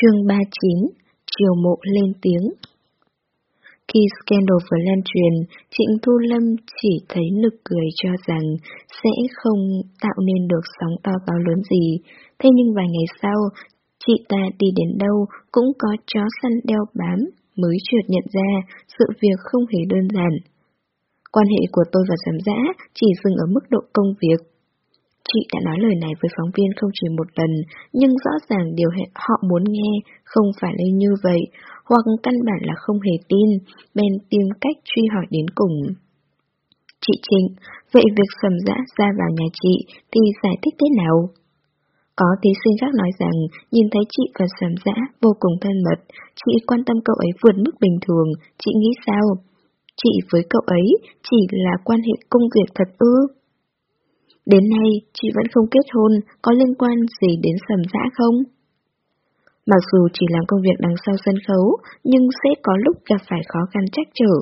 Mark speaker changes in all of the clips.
Speaker 1: Chương 39 Triều mộ lên tiếng Khi scandal vừa lan truyền, Trịnh Thu Lâm chỉ thấy nực cười cho rằng sẽ không tạo nên được sóng to gió lớn gì. Thế nhưng vài ngày sau, chị ta đi đến đâu cũng có chó săn đeo bám, mới chợt nhận ra sự việc không hề đơn giản. Quan hệ của tôi và giám giã chỉ dừng ở mức độ công việc. Chị đã nói lời này với phóng viên không chỉ một lần, nhưng rõ ràng điều họ muốn nghe không phải là như vậy, hoặc căn bản là không hề tin, bèn tìm cách truy hỏi đến cùng. Chị Trịnh, vậy việc sầm dã ra vào nhà chị thì giải thích thế nào? Có thí sinh khác nói rằng nhìn thấy chị và sầm dã vô cùng thân mật, chị quan tâm cậu ấy vượt mức bình thường, chị nghĩ sao? Chị với cậu ấy chỉ là quan hệ công việc thật ư? Đến nay, chị vẫn không kết hôn, có liên quan gì đến sầm dã không? Mặc dù chỉ làm công việc đằng sau sân khấu, nhưng sẽ có lúc gặp phải khó khăn trách trở.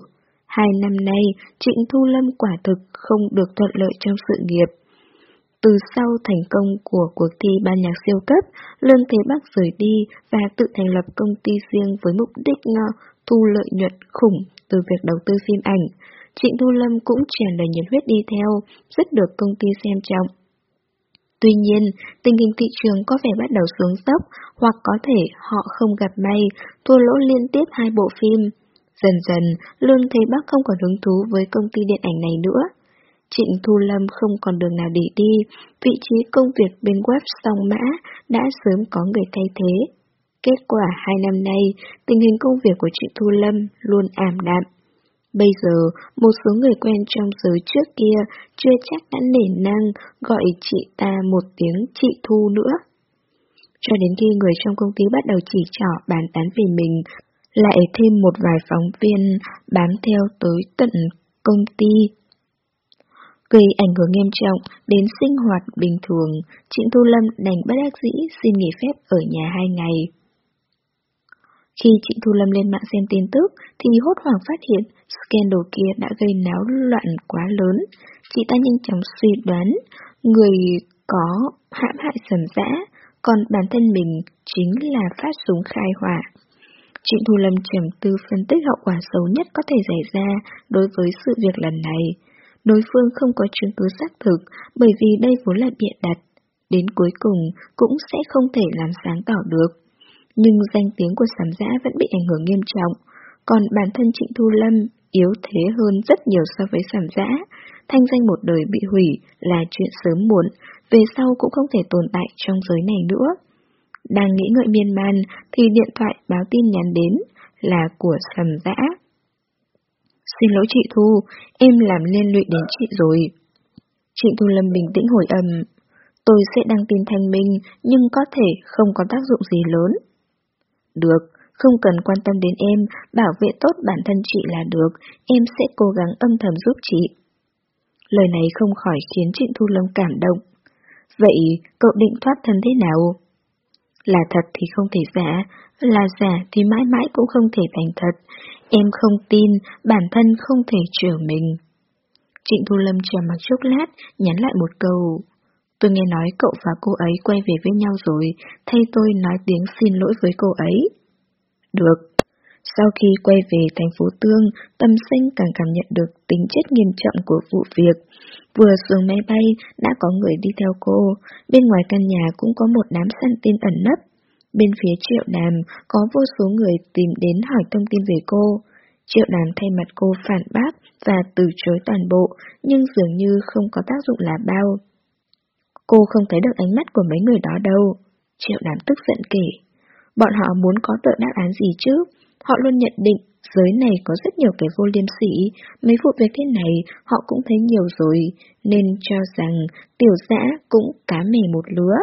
Speaker 1: Hai năm nay, Trịnh Thu Lâm quả thực không được thuận lợi trong sự nghiệp. Từ sau thành công của cuộc thi ban nhạc siêu cấp, Lương Thế Bắc rời đi và tự thành lập công ty riêng với mục đích ờ, thu lợi nhuận khủng từ việc đầu tư phim ảnh. Trịnh Thu Lâm cũng tràn đầy nhiệt huyết đi theo, rất được công ty xem trọng. Tuy nhiên, tình hình thị trường có vẻ bắt đầu xuống dốc, hoặc có thể họ không gặp may, thua lỗ liên tiếp hai bộ phim. Dần dần, Lương Thế Bắc không còn hứng thú với công ty điện ảnh này nữa. Trịnh Thu Lâm không còn đường nào để đi, vị trí công việc bên web song mã đã sớm có người thay thế. Kết quả hai năm nay, tình hình công việc của Trịnh Thu Lâm luôn ảm đạm. Bây giờ, một số người quen trong giới trước kia chưa chắc đã nể năng gọi chị ta một tiếng chị Thu nữa. Cho đến khi người trong công ty bắt đầu chỉ trỏ bàn tán về mình, lại thêm một vài phóng viên bám theo tới tận công ty. Gây ảnh hưởng nghiêm trọng đến sinh hoạt bình thường, Trịnh Thu Lâm đành bất đắc dĩ xin nghỉ phép ở nhà hai ngày. Khi chị Thu Lâm lên mạng xem tin tức, thì hốt hoảng phát hiện scandal kia đã gây náo loạn quá lớn. Chị ta nhanh chóng suy đoán người có hãm hại sầm dã, còn bản thân mình chính là phát súng khai hỏa. Chị Thu Lâm trầm tư phân tích hậu quả xấu nhất có thể xảy ra đối với sự việc lần này. Đối phương không có chứng cứ xác thực bởi vì đây vốn là bịa đặt. Đến cuối cùng cũng sẽ không thể làm sáng tỏ được nhưng danh tiếng của sám giã vẫn bị ảnh hưởng nghiêm trọng, còn bản thân Trịnh Thu Lâm yếu thế hơn rất nhiều so với sám giã. Thanh danh một đời bị hủy là chuyện sớm muộn, về sau cũng không thể tồn tại trong giới này nữa. Đang nghĩ ngợi miên man thì điện thoại báo tin nhắn đến là của sầm dã. Xin lỗi chị Thu, em làm liên lụy đến chị rồi. Trịnh Thu Lâm bình tĩnh hồi âm, tôi sẽ đăng tin thanh minh nhưng có thể không có tác dụng gì lớn. Được, không cần quan tâm đến em, bảo vệ tốt bản thân chị là được, em sẽ cố gắng âm thầm giúp chị. Lời này không khỏi khiến Trịnh Thu Lâm cảm động. Vậy, cậu định thoát thân thế nào? Là thật thì không thể giả, là giả thì mãi mãi cũng không thể thành thật. Em không tin, bản thân không thể trở mình. Trịnh Thu Lâm chờ mặc chốc lát, nhắn lại một câu. Tôi nghe nói cậu và cô ấy quay về với nhau rồi, thay tôi nói tiếng xin lỗi với cô ấy. Được. Sau khi quay về thành phố Tương, Tâm Sinh càng cảm nhận được tính chất nghiêm trọng của vụ việc. Vừa xuống máy bay, đã có người đi theo cô, bên ngoài căn nhà cũng có một đám săn tin ẩn nấp. Bên phía triệu đàm, có vô số người tìm đến hỏi thông tin về cô. Triệu đàm thay mặt cô phản bác và từ chối toàn bộ, nhưng dường như không có tác dụng là bao. Cô không thấy được ánh mắt của mấy người đó đâu. Triệu đám tức giận kể. Bọn họ muốn có tợ đáp án gì chứ? Họ luôn nhận định giới này có rất nhiều cái vô liêm sỉ, mấy vụ việc thế này họ cũng thấy nhiều rồi, nên cho rằng tiểu dã cũng cá mè một lứa.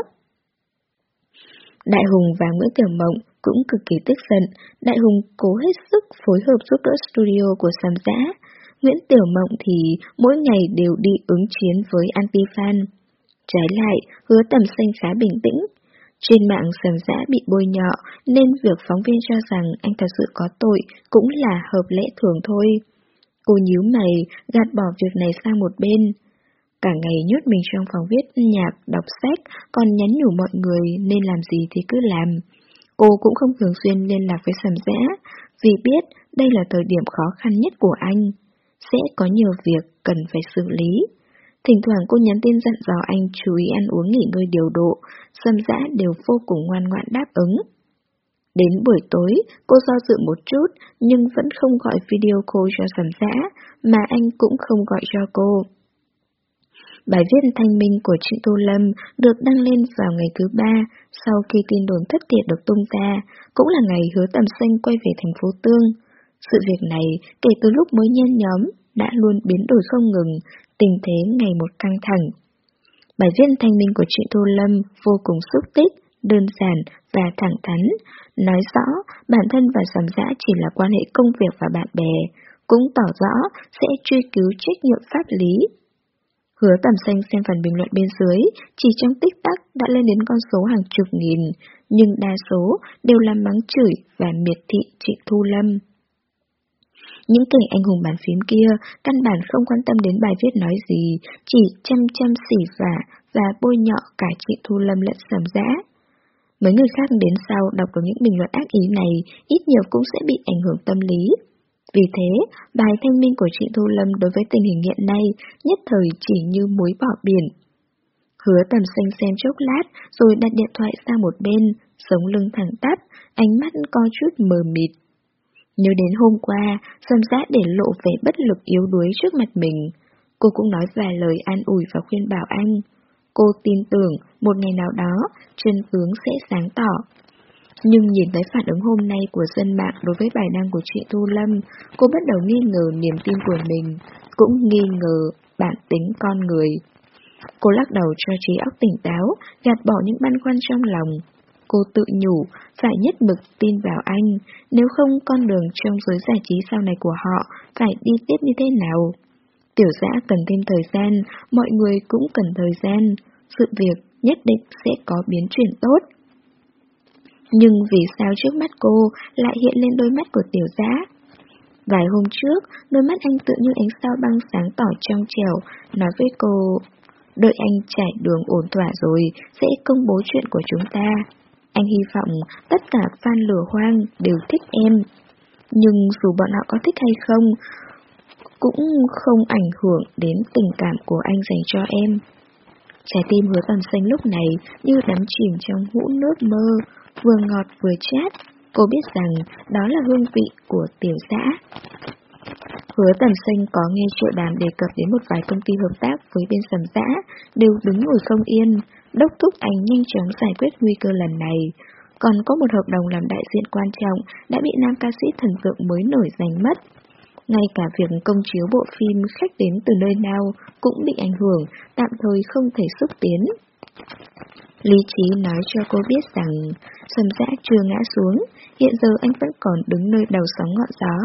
Speaker 1: Đại Hùng và Nguyễn Tiểu Mộng cũng cực kỳ tức giận, Đại Hùng cố hết sức phối hợp giúp đỡ studio của Sam Giã. Nguyễn Tiểu Mộng thì mỗi ngày đều đi ứng chiến với anti-fan. Trái lại, hứa tầm xanh khá bình tĩnh. Trên mạng sầm dã bị bôi nhọ, nên việc phóng viên cho rằng anh thật sự có tội cũng là hợp lẽ thường thôi. Cô nhíu mày, gạt bỏ việc này sang một bên. Cả ngày nhốt mình trong phòng viết nhạc, đọc sách, còn nhắn nhủ mọi người nên làm gì thì cứ làm. Cô cũng không thường xuyên liên lạc với Sầm Dã, vì biết đây là thời điểm khó khăn nhất của anh. Sẽ có nhiều việc cần phải xử lý. Thỉnh thoảng cô nhắn tin dặn dò anh chú ý ăn uống nghỉ ngơi điều độ, Sầm Dã đều vô cùng ngoan ngoãn đáp ứng. Đến buổi tối, cô do dự một chút, nhưng vẫn không gọi video call cho Sầm Dã, mà anh cũng không gọi cho cô. Bài viết thanh minh của chị Tô Lâm được đăng lên vào ngày thứ ba sau khi tin đồn thất thiệt được tung ra, cũng là ngày hứa tầm xanh quay về thành phố Tương. Sự việc này, kể từ lúc mới nhen nhóm, đã luôn biến đổi không ngừng, tình thế ngày một căng thẳng. Bài viết thanh minh của chị Thu Lâm vô cùng xúc tích, đơn giản và thẳng thắn, nói rõ bản thân và sầm dã chỉ là quan hệ công việc và bạn bè, cũng tỏ rõ sẽ truy cứu trách nhiệm pháp lý Hứa tầm xanh xem phần bình luận bên dưới, chỉ trong tích tắc đã lên đến con số hàng chục nghìn, nhưng đa số đều là mắng chửi và miệt thị chị Thu Lâm. Những kẻ anh hùng bàn phím kia căn bản không quan tâm đến bài viết nói gì, chỉ chăm chăm xỉ vả và bôi nhọ cả chị Thu Lâm lẫn sầm giã. Mấy người khác đến sau đọc được những bình luận ác ý này, ít nhiều cũng sẽ bị ảnh hưởng tâm lý. Vì thế, bài thanh minh của chị Thu Lâm đối với tình hình hiện nay nhất thời chỉ như muối bỏ biển. Hứa tầm xanh xem chốc lát rồi đặt điện thoại sang một bên, sống lưng thẳng tắp, ánh mắt có chút mờ mịt. Nhớ đến hôm qua, Sâm Giác để lộ vẻ bất lực yếu đuối trước mặt mình. Cô cũng nói vài lời an ủi và khuyên bảo anh. Cô tin tưởng một ngày nào đó, chân tướng sẽ sáng tỏ. Nhưng nhìn thấy phản ứng hôm nay của dân mạng đối với bài đăng của chị Thu Lâm, cô bắt đầu nghi ngờ niềm tin của mình, cũng nghi ngờ bản tính con người. Cô lắc đầu cho trí óc tỉnh táo, gạt bỏ những băn khoăn trong lòng. Cô tự nhủ, phải nhất mực tin vào anh, nếu không con đường trong giới giải trí sau này của họ phải đi tiếp như thế nào. Tiểu giã cần thêm thời gian, mọi người cũng cần thời gian, sự việc nhất định sẽ có biến chuyển tốt. Nhưng vì sao trước mắt cô lại hiện lên đôi mắt của tiểu giã? Vài hôm trước, đôi mắt anh tự như ánh sao băng sáng tỏ trong trèo, nói với cô, đợi anh trải đường ổn thỏa rồi, sẽ công bố chuyện của chúng ta. Anh hy vọng tất cả fan lửa hoang đều thích em. Nhưng dù bọn họ có thích hay không, cũng không ảnh hưởng đến tình cảm của anh dành cho em. Trái tim hứa tầm xanh lúc này như đắm chìm trong hũ nước mơ, vừa ngọt vừa chát. Cô biết rằng đó là hương vị của tiểu dã. Hứa tầm xanh có nghe triệu đàm đề cập đến một vài công ty hợp tác với bên sầm dã, đều đứng ngồi không yên, đốc thúc anh nhanh chóng giải quyết nguy cơ lần này. Còn có một hợp đồng làm đại diện quan trọng đã bị nam ca sĩ thần tượng mới nổi giành mất. Ngay cả việc công chiếu bộ phim khách đến từ nơi nào cũng bị ảnh hưởng, tạm thời không thể xúc tiến. Lý trí nói cho cô biết rằng Sầm Dã chưa ngã xuống, hiện giờ anh vẫn còn đứng nơi đầu sóng ngọn gió,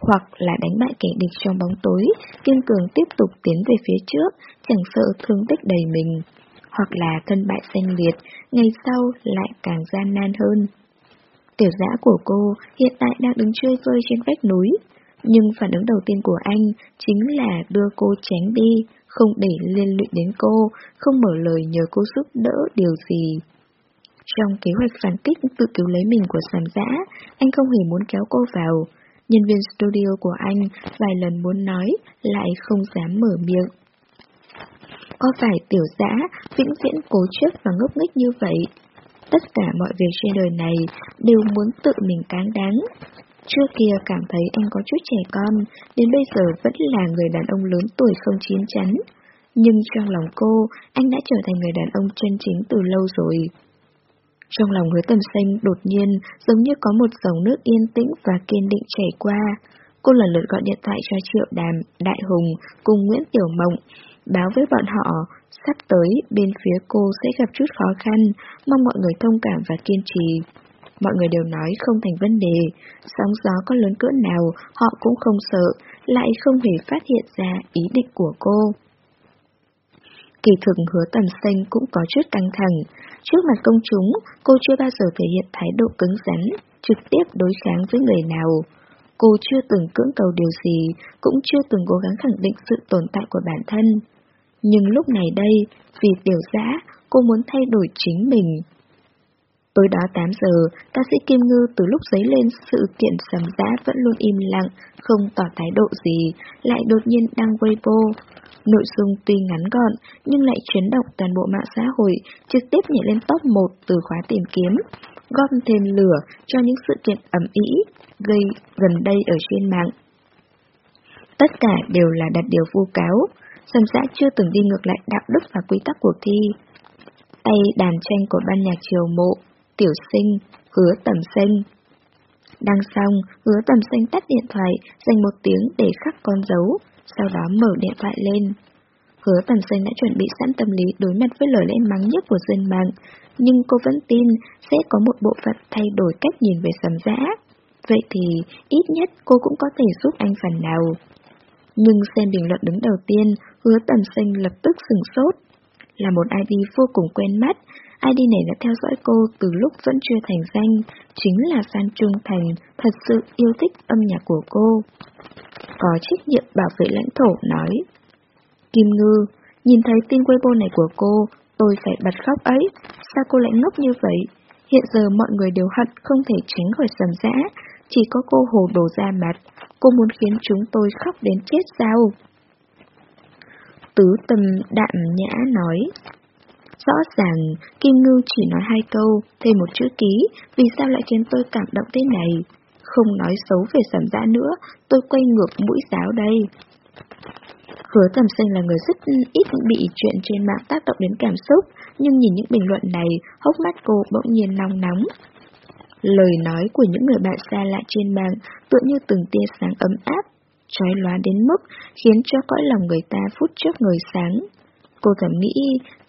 Speaker 1: hoặc là đánh bại kẻ địch trong bóng tối, kiên cường tiếp tục tiến về phía trước, chẳng sợ thương tích đầy mình, hoặc là thân bại danh liệt, ngày sau lại càng gian nan hơn. Tiểu dã của cô hiện tại đang đứng chơi vơi trên vách núi, nhưng phản ứng đầu tiên của anh chính là đưa cô tránh đi, không để liên lụy đến cô, không mở lời nhờ cô giúp đỡ điều gì. Trong kế hoạch phản kích tự cứu lấy mình của sàn dã, anh không hề muốn kéo cô vào. Nhân viên studio của anh vài lần muốn nói, lại không dám mở miệng. Có phải tiểu dã vĩnh viễn cố chấp và ngốc nghếch như vậy? Tất cả mọi việc trên đời này đều muốn tự mình cán đáng, Trước kia cảm thấy anh có chút trẻ con, đến bây giờ vẫn là người đàn ông lớn tuổi không chín chắn. Nhưng trong lòng cô, anh đã trở thành người đàn ông chân chính từ lâu rồi. Trong lòng hứa tầm xanh đột nhiên giống như có một dòng nước yên tĩnh và kiên định chảy qua. Cô lần lượt gọi điện thoại cho Triệu Đàm, Đại Hùng cùng Nguyễn Tiểu Mộng, báo với bọn họ sắp tới bên phía cô sẽ gặp chút khó khăn, mong mọi người thông cảm và kiên trì. Mọi người đều nói không thành vấn đề, sóng gió có lớn cỡ nào họ cũng không sợ, lại không hề phát hiện ra ý định của cô. Kỳ thực hứa tầm xanh cũng có chút căng thẳng. Trước mặt công chúng, cô chưa bao giờ thể hiện thái độ cứng rắn, trực tiếp đối kháng với người nào. Cô chưa từng cưỡng cầu điều gì, cũng chưa từng cố gắng khẳng định sự tồn tại của bản thân. Nhưng lúc này đây, vì tiểu giã, cô muốn thay đổi chính mình. Tối đó 8 giờ, ca sĩ Kim Ngư từ lúc giấy lên sự kiện sầm giã vẫn luôn im lặng, không tỏ thái độ gì, lại đột nhiên đăng Weibo. Nội dung tuy ngắn gọn, nhưng lại chuyển động toàn bộ mạng xã hội, trực tiếp nhảy lên top 1 từ khóa tìm kiếm, gom thêm lửa cho những sự kiện ẩm ý gây gần đây ở trên mạng. Tất cả đều là đặt điều vu cáo, sầm xã chưa từng đi ngược lại đạo đức và quy tắc cuộc thi. Tay đàn tranh của ban nhạc triều mộ, tiểu sinh, hứa tầm sinh. Đăng xong, hứa tầm sinh tắt điện thoại, dành một tiếng để khắc con dấu, sau đó mở điện thoại lên. Hứa tầm sinh đã chuẩn bị sẵn tâm lý đối mặt với lời lẽ mắng nhất của dân mạng, nhưng cô vẫn tin sẽ có một bộ phận thay đổi cách nhìn về sầm giã. Vậy thì, ít nhất cô cũng có thể giúp anh phần nào. Nhưng xem bình luận đứng đầu tiên, hứa tầm sinh lập tức sừng sốt. Là một ID vô cùng quen mắt, ID này đã theo dõi cô từ lúc vẫn chưa thành danh, chính là San trung thành, thật sự yêu thích âm nhạc của cô. Có trách nhiệm bảo vệ lãnh thổ nói. Kim Ngư, nhìn thấy tin Weibo này của cô, tôi phải bật khóc ấy, sao cô lại ngốc như vậy? Hiện giờ mọi người đều hận không thể tránh khỏi sầm dã, chỉ có cô hồ đồ ra mặt, cô muốn khiến chúng tôi khóc đến chết sao? Tứ tâm đạm nhã nói. Rõ ràng, Kim ngưu chỉ nói hai câu, thêm một chữ ký, vì sao lại khiến tôi cảm động thế này? Không nói xấu về sầm dã nữa, tôi quay ngược mũi giáo đây. Hứa tầm sinh là người rất ít bị chuyện trên mạng tác động đến cảm xúc, nhưng nhìn những bình luận này, hốc mắt cô bỗng nhiên nóng nóng. Lời nói của những người bạn xa lạ trên mạng tựa như từng tia sáng ấm áp, trói lóa đến mức khiến cho cõi lòng người ta phút trước người sáng. Cô thầm nghĩ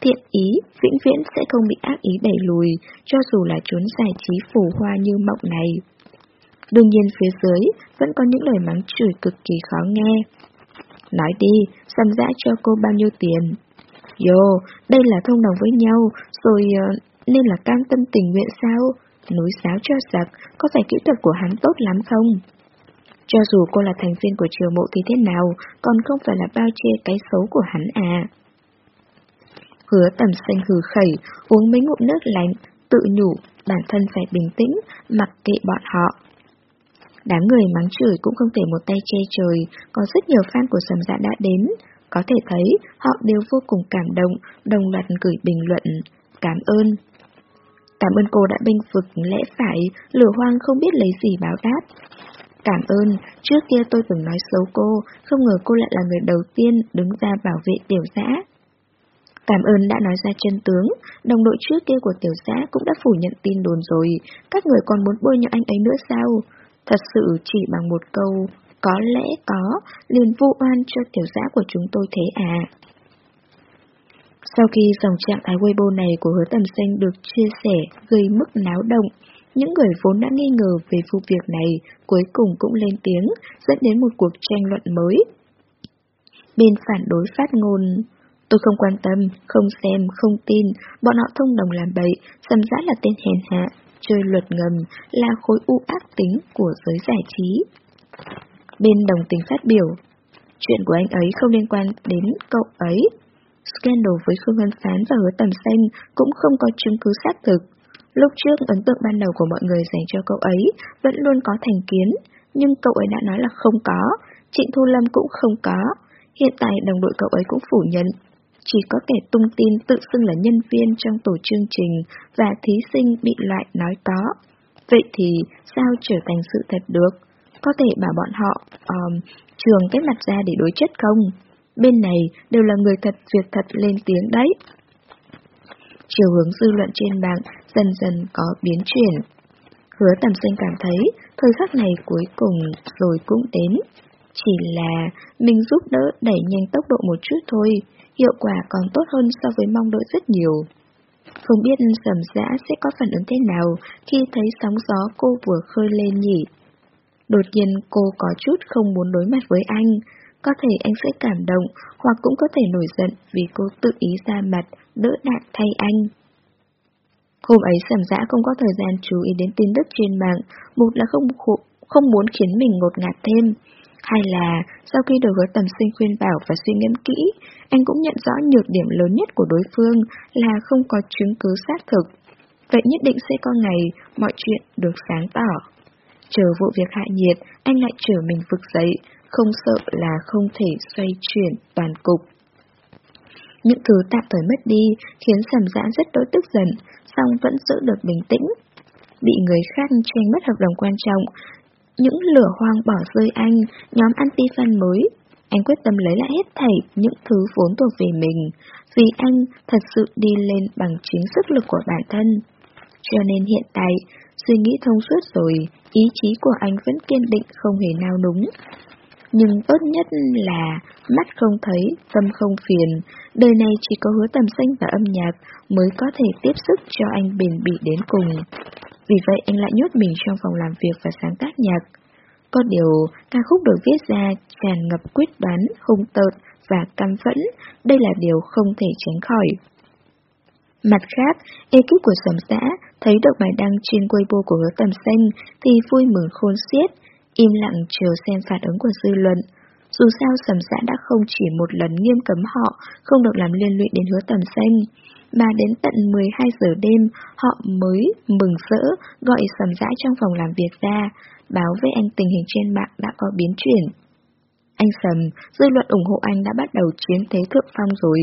Speaker 1: thiện ý vĩnh viễn sẽ không bị ác ý đẩy lùi, cho dù là chốn giải trí phủ hoa như mộng này. Đương nhiên phía dưới vẫn có những lời mắng chửi cực kỳ khó nghe. Nói đi, xăm dã cho cô bao nhiêu tiền? Yo, đây là thông đồng với nhau, rồi uh, nên là cam tâm tình nguyện sao? Núi sáo cho giặc, có phải kỹ thuật của hắn tốt lắm không? Cho dù cô là thành viên của triều mộ thì thế nào, còn không phải là bao che cái xấu của hắn à. Hứa tầm xanh hừ khẩy, uống mấy ngụm nước lạnh, tự nhủ, bản thân phải bình tĩnh, mặc kệ bọn họ. Đám người mắng chửi cũng không thể một tay che trời, có rất nhiều fan của sầm dạ đã đến. Có thể thấy, họ đều vô cùng cảm động, đồng loạt gửi bình luận. Cảm ơn. Cảm ơn cô đã binh vực lẽ phải, lửa hoang không biết lấy gì báo đáp. Cảm ơn, trước kia tôi từng nói xấu cô, không ngờ cô lại là người đầu tiên đứng ra bảo vệ tiểu giã. Cảm ơn đã nói ra chân tướng, đồng đội trước kia của tiểu giã cũng đã phủ nhận tin đồn rồi, các người còn muốn bôi nhọ anh ấy nữa sao? Thật sự chỉ bằng một câu, có lẽ có, liền vu oan cho tiểu giã của chúng tôi thế à. Sau khi dòng trạng thái Weibo này của hứa tầm xanh được chia sẻ gây mức náo động, những người vốn đã nghi ngờ về vụ việc này cuối cùng cũng lên tiếng, dẫn đến một cuộc tranh luận mới. Bên phản đối phát ngôn Tôi không quan tâm, không xem, không tin, bọn họ thông đồng làm bậy, xâm giã là tên hèn hạ, chơi luật ngầm, là khối u ác tính của giới giải trí. Bên đồng tính phát biểu, chuyện của anh ấy không liên quan đến cậu ấy. Scandal với Khương Hân Phán và hứa tầm xanh cũng không có chứng cứ xác thực. Lúc trước ấn tượng ban đầu của mọi người dành cho cậu ấy vẫn luôn có thành kiến, nhưng cậu ấy đã nói là không có, Trịnh Thu Lâm cũng không có. Hiện tại đồng đội cậu ấy cũng phủ nhận, chỉ có kẻ tung tin tự xưng là nhân viên trong tổ chương trình và thí sinh bị loại nói có. Vậy thì sao trở thành sự thật được? Có thể bảo bọn họ um, trường cái mặt ra để đối chất không? Bên này đều là người thật việc thật lên tiếng đấy. Chiều hướng dư luận trên mạng dần dần có biến chuyển. Hứa tầm sinh cảm thấy thời khắc này cuối cùng rồi cũng đến. Chỉ là mình giúp đỡ đẩy nhanh tốc độ một chút thôi, hiệu quả còn tốt hơn so với mong đợi rất nhiều. Không biết sầm dã sẽ có phản ứng thế nào khi thấy sóng gió cô vừa khơi lên nhỉ? Đột nhiên cô có chút không muốn đối mặt với anh, có thể anh sẽ cảm động hoặc cũng có thể nổi giận vì cô tự ý ra mặt, đỡ đạn thay anh. Hôm ấy sầm dã không có thời gian chú ý đến tin tức trên mạng, một là không không muốn khiến mình ngột ngạt thêm, hay là sau khi được hứa tầm sinh khuyên bảo và suy ngẫm kỹ, anh cũng nhận rõ nhược điểm lớn nhất của đối phương là không có chứng cứ xác thực. vậy nhất định sẽ có ngày mọi chuyện được sáng tỏ. Chờ vụ việc hạ nhiệt, anh lại trở mình vực dậy, không sợ là không thể xoay chuyển toàn cục. Những thứ tạm thời mất đi khiến sầm giãn rất đối tức giận, song vẫn giữ được bình tĩnh. Bị người khác tranh mất hợp đồng quan trọng, những lửa hoang bỏ rơi anh, nhóm anti-fan mới. Anh quyết tâm lấy lại hết thảy những thứ vốn thuộc về mình, vì anh thật sự đi lên bằng chính sức lực của bản thân. Cho nên hiện tại, suy nghĩ thông suốt rồi, ý chí của anh vẫn kiên định không hề nao núng. Nhưng tốt nhất là mắt không thấy, tâm không phiền, đời này chỉ có hứa tầm xanh và âm nhạc mới có thể tiếp sức cho anh bền bỉ đến cùng. Vì vậy anh lại nhốt mình trong phòng làm việc và sáng tác nhạc. Có điều, ca khúc được viết ra tràn ngập quyết đoán, hung tợn và căm phẫn, đây là điều không thể tránh khỏi. Mặt khác, ekip của Sầm Xã thấy được bài đăng trên Weibo của hứa tầm xanh thì vui mừng khôn xiết, im lặng chờ xem phản ứng của dư luận. Dù sao Sầm Xã đã không chỉ một lần nghiêm cấm họ không được làm liên lụy đến hứa tầm xanh, mà đến tận 12 giờ đêm họ mới mừng rỡ gọi Sầm Xã trong phòng làm việc ra, báo với anh tình hình trên mạng đã có biến chuyển. Anh Sầm, dư luận ủng hộ anh đã bắt đầu chiếm thế thượng phong rồi.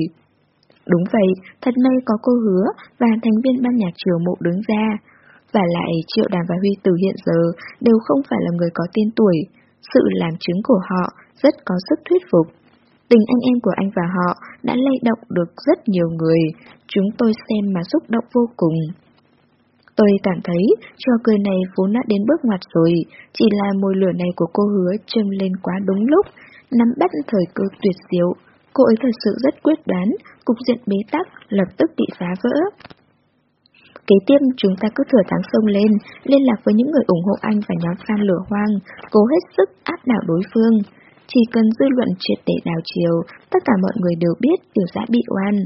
Speaker 1: Đúng vậy, thật may có cô hứa và thành viên ban nhạc triều mộ đứng ra. Và lại Triệu Đàm và Huy Tử hiện giờ đều không phải là người có tên tuổi. Sự làm chứng của họ rất có sức thuyết phục. Tình anh em của anh và họ đã lay động được rất nhiều người, chúng tôi xem mà xúc động vô cùng. Tôi cảm thấy trò cười này vốn đã đến bước ngoặt rồi, chỉ là môi lửa này của cô hứa châm lên quá đúng lúc, nắm bắt thời cơ tuyệt diệu. Cô ấy thật sự rất quyết đoán, cục diện bế tắc lập tức bị phá vỡ. Kế tiếp chúng ta cứ thừa thắng sông lên, liên lạc với những người ủng hộ anh và nhóm fan lửa hoang, cố hết sức áp đảo đối phương. Chỉ cần dư luận triệt để đảo chiều, tất cả mọi người đều biết tiểu giã bị oan.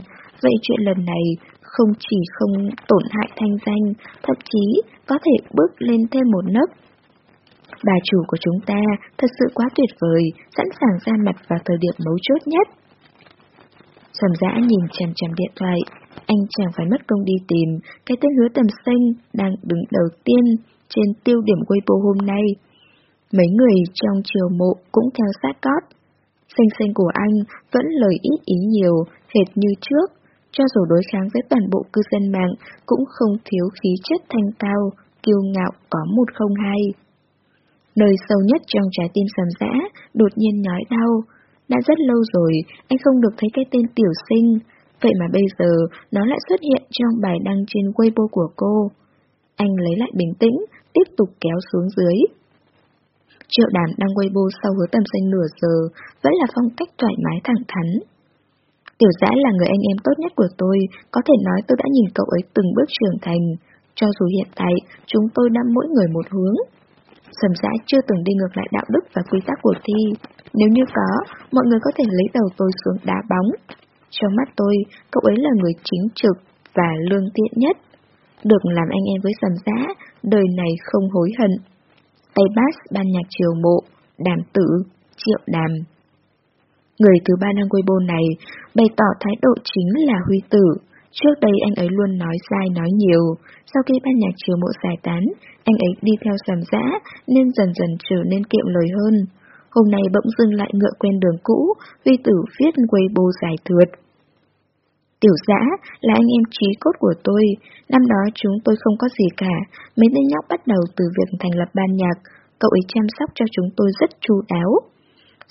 Speaker 1: Vậy chuyện lần này không chỉ không tổn hại thanh danh, thậm chí có thể bước lên thêm một nấc. Bà chủ của chúng ta thật sự quá tuyệt vời, sẵn sàng ra mặt vào thời điểm mấu chốt nhất. Sầm dã nhìn chằm chằm điện thoại, anh chẳng phải mất công đi tìm cái tên hứa tầm xanh đang đứng đầu tiên trên tiêu điểm Weibo hôm nay. Mấy người trong triều mộ cũng theo sát cót. Xanh xanh của anh vẫn lời ít ý nhiều, hệt như trước, cho dù đối kháng với toàn bộ cư dân mạng cũng không thiếu khí chất thanh cao, kiêu ngạo có một không hai. Nơi sâu nhất trong trái tim sầm dã, đột nhiên nhói đau. Đã rất lâu rồi, anh không được thấy cái tên tiểu sinh, vậy mà bây giờ nó lại xuất hiện trong bài đăng trên Weibo của cô. Anh lấy lại bình tĩnh, tiếp tục kéo xuống dưới. Triệu Đàm đang Weibo sau hứa tầm xanh nửa giờ, vẫn là phong cách thoải mái thẳng thắn. Tiểu dã là người anh em tốt nhất của tôi, có thể nói tôi đã nhìn cậu ấy từng bước trưởng thành. Cho dù hiện tại, chúng tôi đã mỗi người một hướng. Sầm dã chưa từng đi ngược lại đạo đức và quy tắc của thi. Nếu như có, mọi người có thể lấy đầu tôi xuống đá bóng. Trong mắt tôi, cậu ấy là người chính trực và lương thiện nhất. Được làm anh em với sầm giã, đời này không hối hận. Tay bass ban nhạc triều mộ, đàm tử, triệu đàm. Người thứ ba đăng Weibo này bày tỏ thái độ chính là Huy Tử. Trước đây anh ấy luôn nói sai nói nhiều, sau khi ban nhạc chiều mộ giải tán, anh ấy đi theo sầm dã nên dần dần trở nên kiệm lời hơn. Hôm nay bỗng dưng lại ngựa quen đường cũ, Huy Tử viết Weibo giải thượt. Tiểu giã là anh em trí cốt của tôi, năm đó chúng tôi không có gì cả, mấy tên nhóc bắt đầu từ việc thành lập ban nhạc, cậu ấy chăm sóc cho chúng tôi rất chu đáo.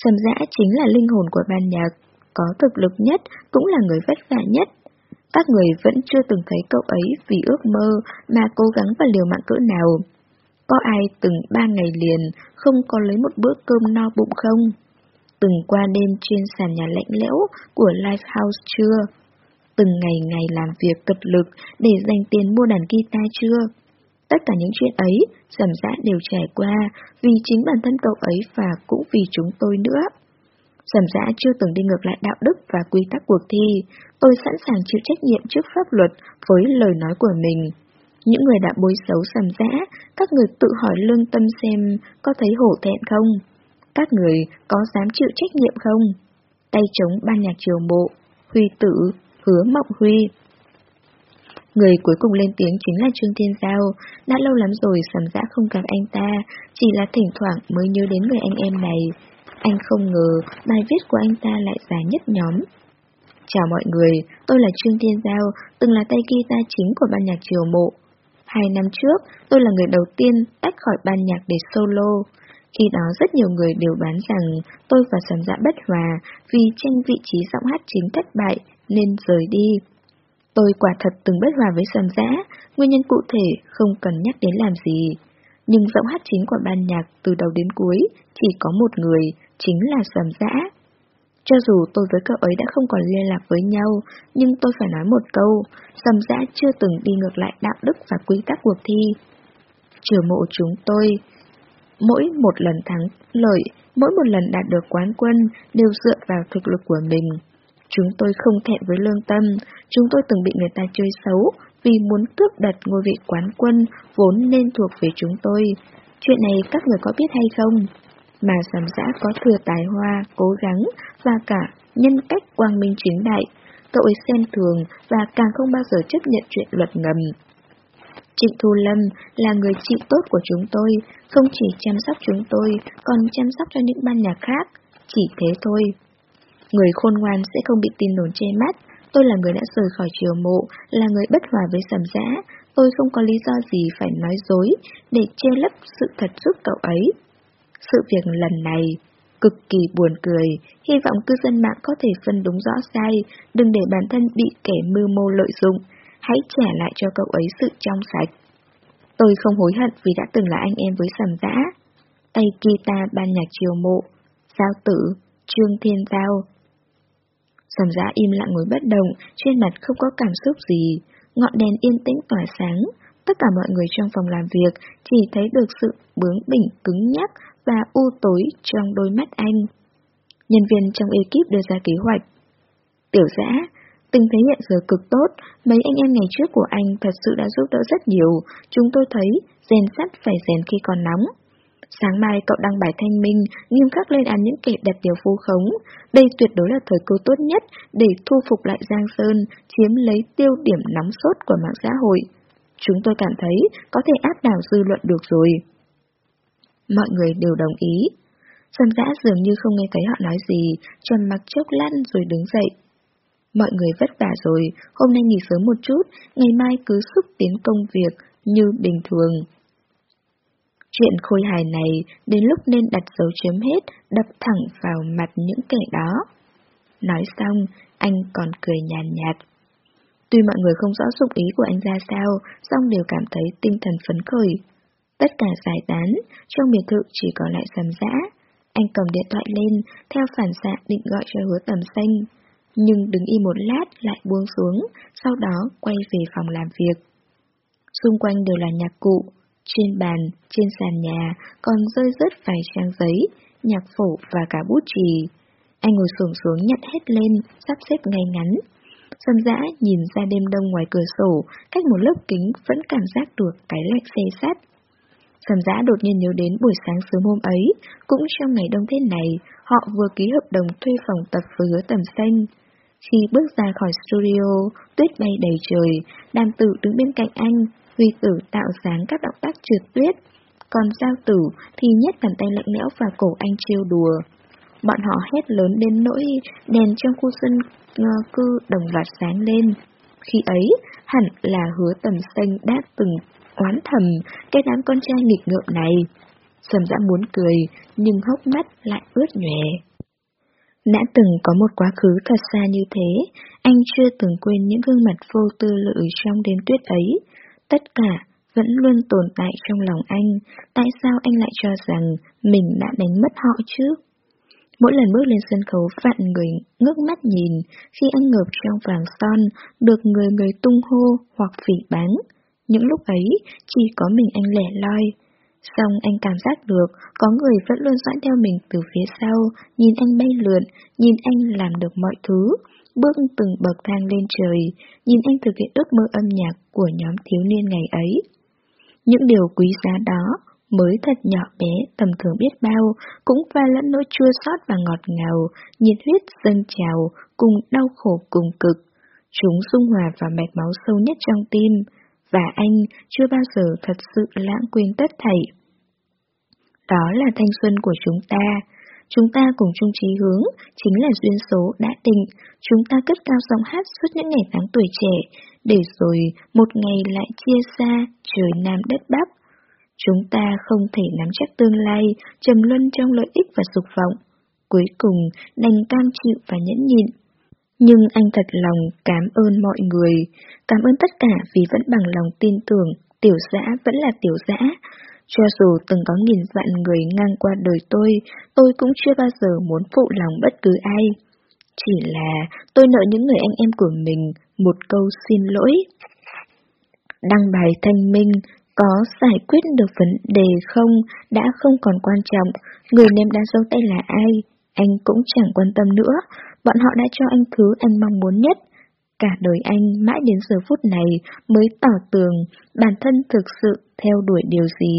Speaker 1: Sầm giã chính là linh hồn của ban nhạc, có thực lực nhất, cũng là người vất vả nhất. Các người vẫn chưa từng thấy cậu ấy vì ước mơ mà cố gắng và liều mạng cỡ nào. Có ai từng ba ngày liền không có lấy một bữa cơm no bụng không? Từng qua đêm trên sàn nhà lạnh lẽo của Lifehouse chưa? Từng ngày ngày làm việc cật lực để dành tiền mua đàn guitar chưa? Tất cả những chuyện ấy, sầm dã đều trải qua vì chính bản thân cậu ấy và cũng vì chúng tôi nữa. Sầm dã chưa từng đi ngược lại đạo đức và quy tắc cuộc thi, tôi sẵn sàng chịu trách nhiệm trước pháp luật với lời nói của mình. Những người đã bối xấu sầm dã, các người tự hỏi lương tâm xem có thấy hổ thẹn không? Các người có dám chịu trách nhiệm không? Tay chống ban nhạc triều bộ, Huy tử, hứa mộng Huy. Người cuối cùng lên tiếng chính là Trương Thiên Giao, đã lâu lắm rồi sầm dã không gặp anh ta, chỉ là thỉnh thoảng mới nhớ đến người anh em này. Anh không ngờ bài viết của anh ta lại dài nhất nhóm. Chào mọi người, tôi là Trương Thiên Giao, từng là tay guitar chính của ban nhạc Triều Mộ. Hai năm trước, tôi là người đầu tiên tách khỏi ban nhạc để solo. Khi đó rất nhiều người đều bán rằng tôi và Sầm Dạ bất hòa vì tranh vị trí giọng hát chính thất bại nên rời đi. Tôi quả thật từng bất hòa với Sầm Dã, nguyên nhân cụ thể không cần nhắc đến làm gì. Nhưng giọng hát chính của ban nhạc từ đầu đến cuối chỉ có một người, chính là Sầm Dã. Cho dù tôi với cậu ấy đã không còn liên lạc với nhau, nhưng tôi phải nói một câu, Sầm Dã chưa từng đi ngược lại đạo đức và quy tắc cuộc thi. Trừ mộ chúng tôi, mỗi một lần thắng lợi, mỗi một lần đạt được quán quân đều dựa vào thực lực của mình. Chúng tôi không thẹn với lương tâm, chúng tôi từng bị người ta chơi xấu vì muốn tước đặt ngôi vị quán quân vốn nên thuộc về chúng tôi. Chuyện này các người có biết hay không? Mà sầm giã có thừa tài hoa, cố gắng và cả nhân cách quang minh chính đại. Cậu ấy xem thường và càng không bao giờ chấp nhận chuyện luật ngầm. Trịnh Thu Lâm là người chị tốt của chúng tôi, không chỉ chăm sóc chúng tôi, còn chăm sóc cho những ban nhạc khác. Chỉ thế thôi. Người khôn ngoan sẽ không bị tin đồn che mắt. Tôi là người đã rời khỏi triều mộ, là người bất hòa với sầm giã. Tôi không có lý do gì phải nói dối để che lấp sự thật giúp cậu ấy. Sự việc lần này cực kỳ buồn cười, hy vọng cư dân mạng có thể phân đúng rõ sai, đừng để bản thân bị kẻ mưu mô lợi dụng, hãy trả lại cho cậu ấy sự trong sạch. Tôi không hối hận vì đã từng là anh em với sầm giã. Tay Kita ban nhạc triều mộ, giao tử, trương thiên giao, Sầm giã im lặng ngồi bất động, trên mặt không có cảm xúc gì. Ngọn đèn yên tĩnh tỏa sáng. Tất cả mọi người trong phòng làm việc chỉ thấy được sự bướng bỉnh cứng nhắc và u tối trong đôi mắt anh. Nhân viên trong ekip đưa ra kế hoạch. Tiểu giã, tình thế hiện giờ cực tốt, mấy anh em ngày trước của anh thật sự đã giúp đỡ rất nhiều, chúng tôi thấy rèn sắt phải rèn khi còn nóng. Sáng mai cậu đăng bài thanh minh, nghiêm khắc lên án những kẻ đặt điều vu khống. Đây tuyệt đối là thời cơ tốt nhất để thu phục lại Giang Sơn, chiếm lấy tiêu điểm nóng sốt của mạng xã hội. Chúng tôi cảm thấy có thể áp đảo dư luận được rồi. Mọi người đều đồng ý. Sâm giã dường như không nghe thấy họ nói gì, trầm mặc chốc lăn rồi đứng dậy. Mọi người vất vả rồi, hôm nay nghỉ sớm một chút, ngày mai cứ xúc tiến công việc như bình thường. Chuyện khôi hài này đến lúc nên đặt dấu chấm hết, đập thẳng vào mặt những kẻ đó. Nói xong, anh còn cười nhàn nhạt, nhạt. Tuy mọi người không rõ dụng ý của anh ra sao, song đều cảm thấy tinh thần phấn khởi. Tất cả giải tán, trong biệt thự chỉ còn lại sầm dã. Anh cầm điện thoại lên, theo phản xạ định gọi cho hứa tầm xanh. Nhưng đứng y một lát lại buông xuống, sau đó quay về phòng làm việc. Xung quanh đều là nhạc cụ, trên bàn, trên sàn nhà còn rơi rớt vài trang giấy, nhạc phổ và cả bút chì. Anh ngồi xổm xuống nhặt hết lên, sắp xếp ngay ngắn. Sâm dã nhìn ra đêm đông ngoài cửa sổ, cách một lớp kính vẫn cảm giác được cái lạnh xe sát. Sầm giã đột nhiên nhớ đến buổi sáng sớm hôm ấy, cũng trong ngày đông thế này, họ vừa ký hợp đồng thuê phòng tập với hứa tầm xanh. Khi bước ra khỏi studio, tuyết bay đầy trời, đàm tử đứng bên cạnh anh, Huy tử tạo dáng các động tác trượt tuyết, còn giao tử thì nhét bàn tay lạnh lẽo vào cổ anh trêu đùa. Bọn họ hét lớn đến nỗi đèn trong khu sân ờ, cư đồng loạt sáng lên. Khi ấy, hẳn là hứa tầm xanh đã từng oán thầm cái đám con trai nghịch ngợm này. Sầm dã muốn cười, nhưng hốc mắt lại ướt nhòe. Đã từng có một quá khứ thật xa như thế, anh chưa từng quên những gương mặt vô tư lự trong đêm tuyết ấy, Tất cả vẫn luôn tồn tại trong lòng anh, tại sao anh lại cho rằng mình đã đánh mất họ chứ? Mỗi lần bước lên sân khấu vạn người ngước mắt nhìn, khi anh ngợp trong vàng son, được người người tung hô hoặc phỉ báng. Những lúc ấy, chỉ có mình anh lẻ loi. Xong anh cảm giác được, có người vẫn luôn dõi theo mình từ phía sau, nhìn anh bay lượn, nhìn anh làm được mọi thứ, bước từng bậc thang lên trời, nhìn anh thực hiện ước mơ âm nhạc của nhóm thiếu niên ngày ấy. Những điều quý giá đó mới thật nhỏ bé, tầm thường biết bao, cũng pha lẫn nỗi chua xót và ngọt ngào, nhiệt huyết dâng trào, cùng đau khổ cùng cực. chúng dung hòa vào mạch máu sâu nhất trong tim, và anh chưa bao giờ thật sự lãng quên tất thảy. Đó là thanh xuân của chúng ta. Chúng ta cùng chung trí hướng, chính là duyên số đã định. Chúng ta cất cao giọng hát suốt những ngày tháng tuổi trẻ, để rồi một ngày lại chia xa trời Nam đất Bắc. Chúng ta không thể nắm chắc tương lai, trầm luân trong lợi ích và dục vọng. Cuối cùng, đành cam chịu và nhẫn nhịn. Nhưng anh thật lòng cảm ơn mọi người, cảm ơn tất cả vì vẫn bằng lòng tin tưởng, tiểu dã vẫn là tiểu dã, cho dù từng có nghìn vạn người ngang qua đời tôi, tôi cũng chưa bao giờ muốn phụ lòng bất cứ ai. Chỉ là tôi nợ những người anh em của mình một câu xin lỗi. Đăng bài thanh minh, có giải quyết được vấn đề không đã không còn quan trọng, người ném đá dấu tay là ai, anh cũng chẳng quan tâm nữa, bọn họ đã cho anh thứ anh mong muốn nhất. Cả đời anh mãi đến giờ phút này mới tỏ tường bản thân thực sự theo đuổi điều gì.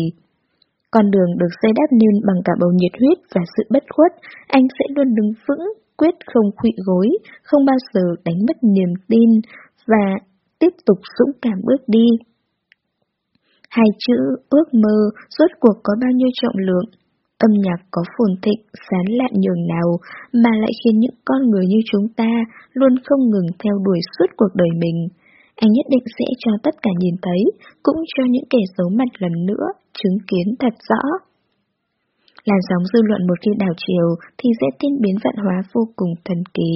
Speaker 1: Con đường được xây đắp nên bằng cả bầu nhiệt huyết và sự bất khuất, anh sẽ luôn đứng vững, quyết không khụy gối, không bao giờ đánh mất niềm tin và tiếp tục dũng cảm bước đi. Hai chữ ước mơ rốt cuộc có bao nhiêu trọng lượng? Âm nhạc có phồn thịnh, sán lạn nhường nào mà lại khiến những con người như chúng ta luôn không ngừng theo đuổi suốt cuộc đời mình. Anh nhất định sẽ cho tất cả nhìn thấy, cũng cho những kẻ giấu mặt lần nữa, chứng kiến thật rõ. Làn sóng dư luận một khi đảo chiều thì sẽ tiên biến vạn hóa vô cùng thần kỳ.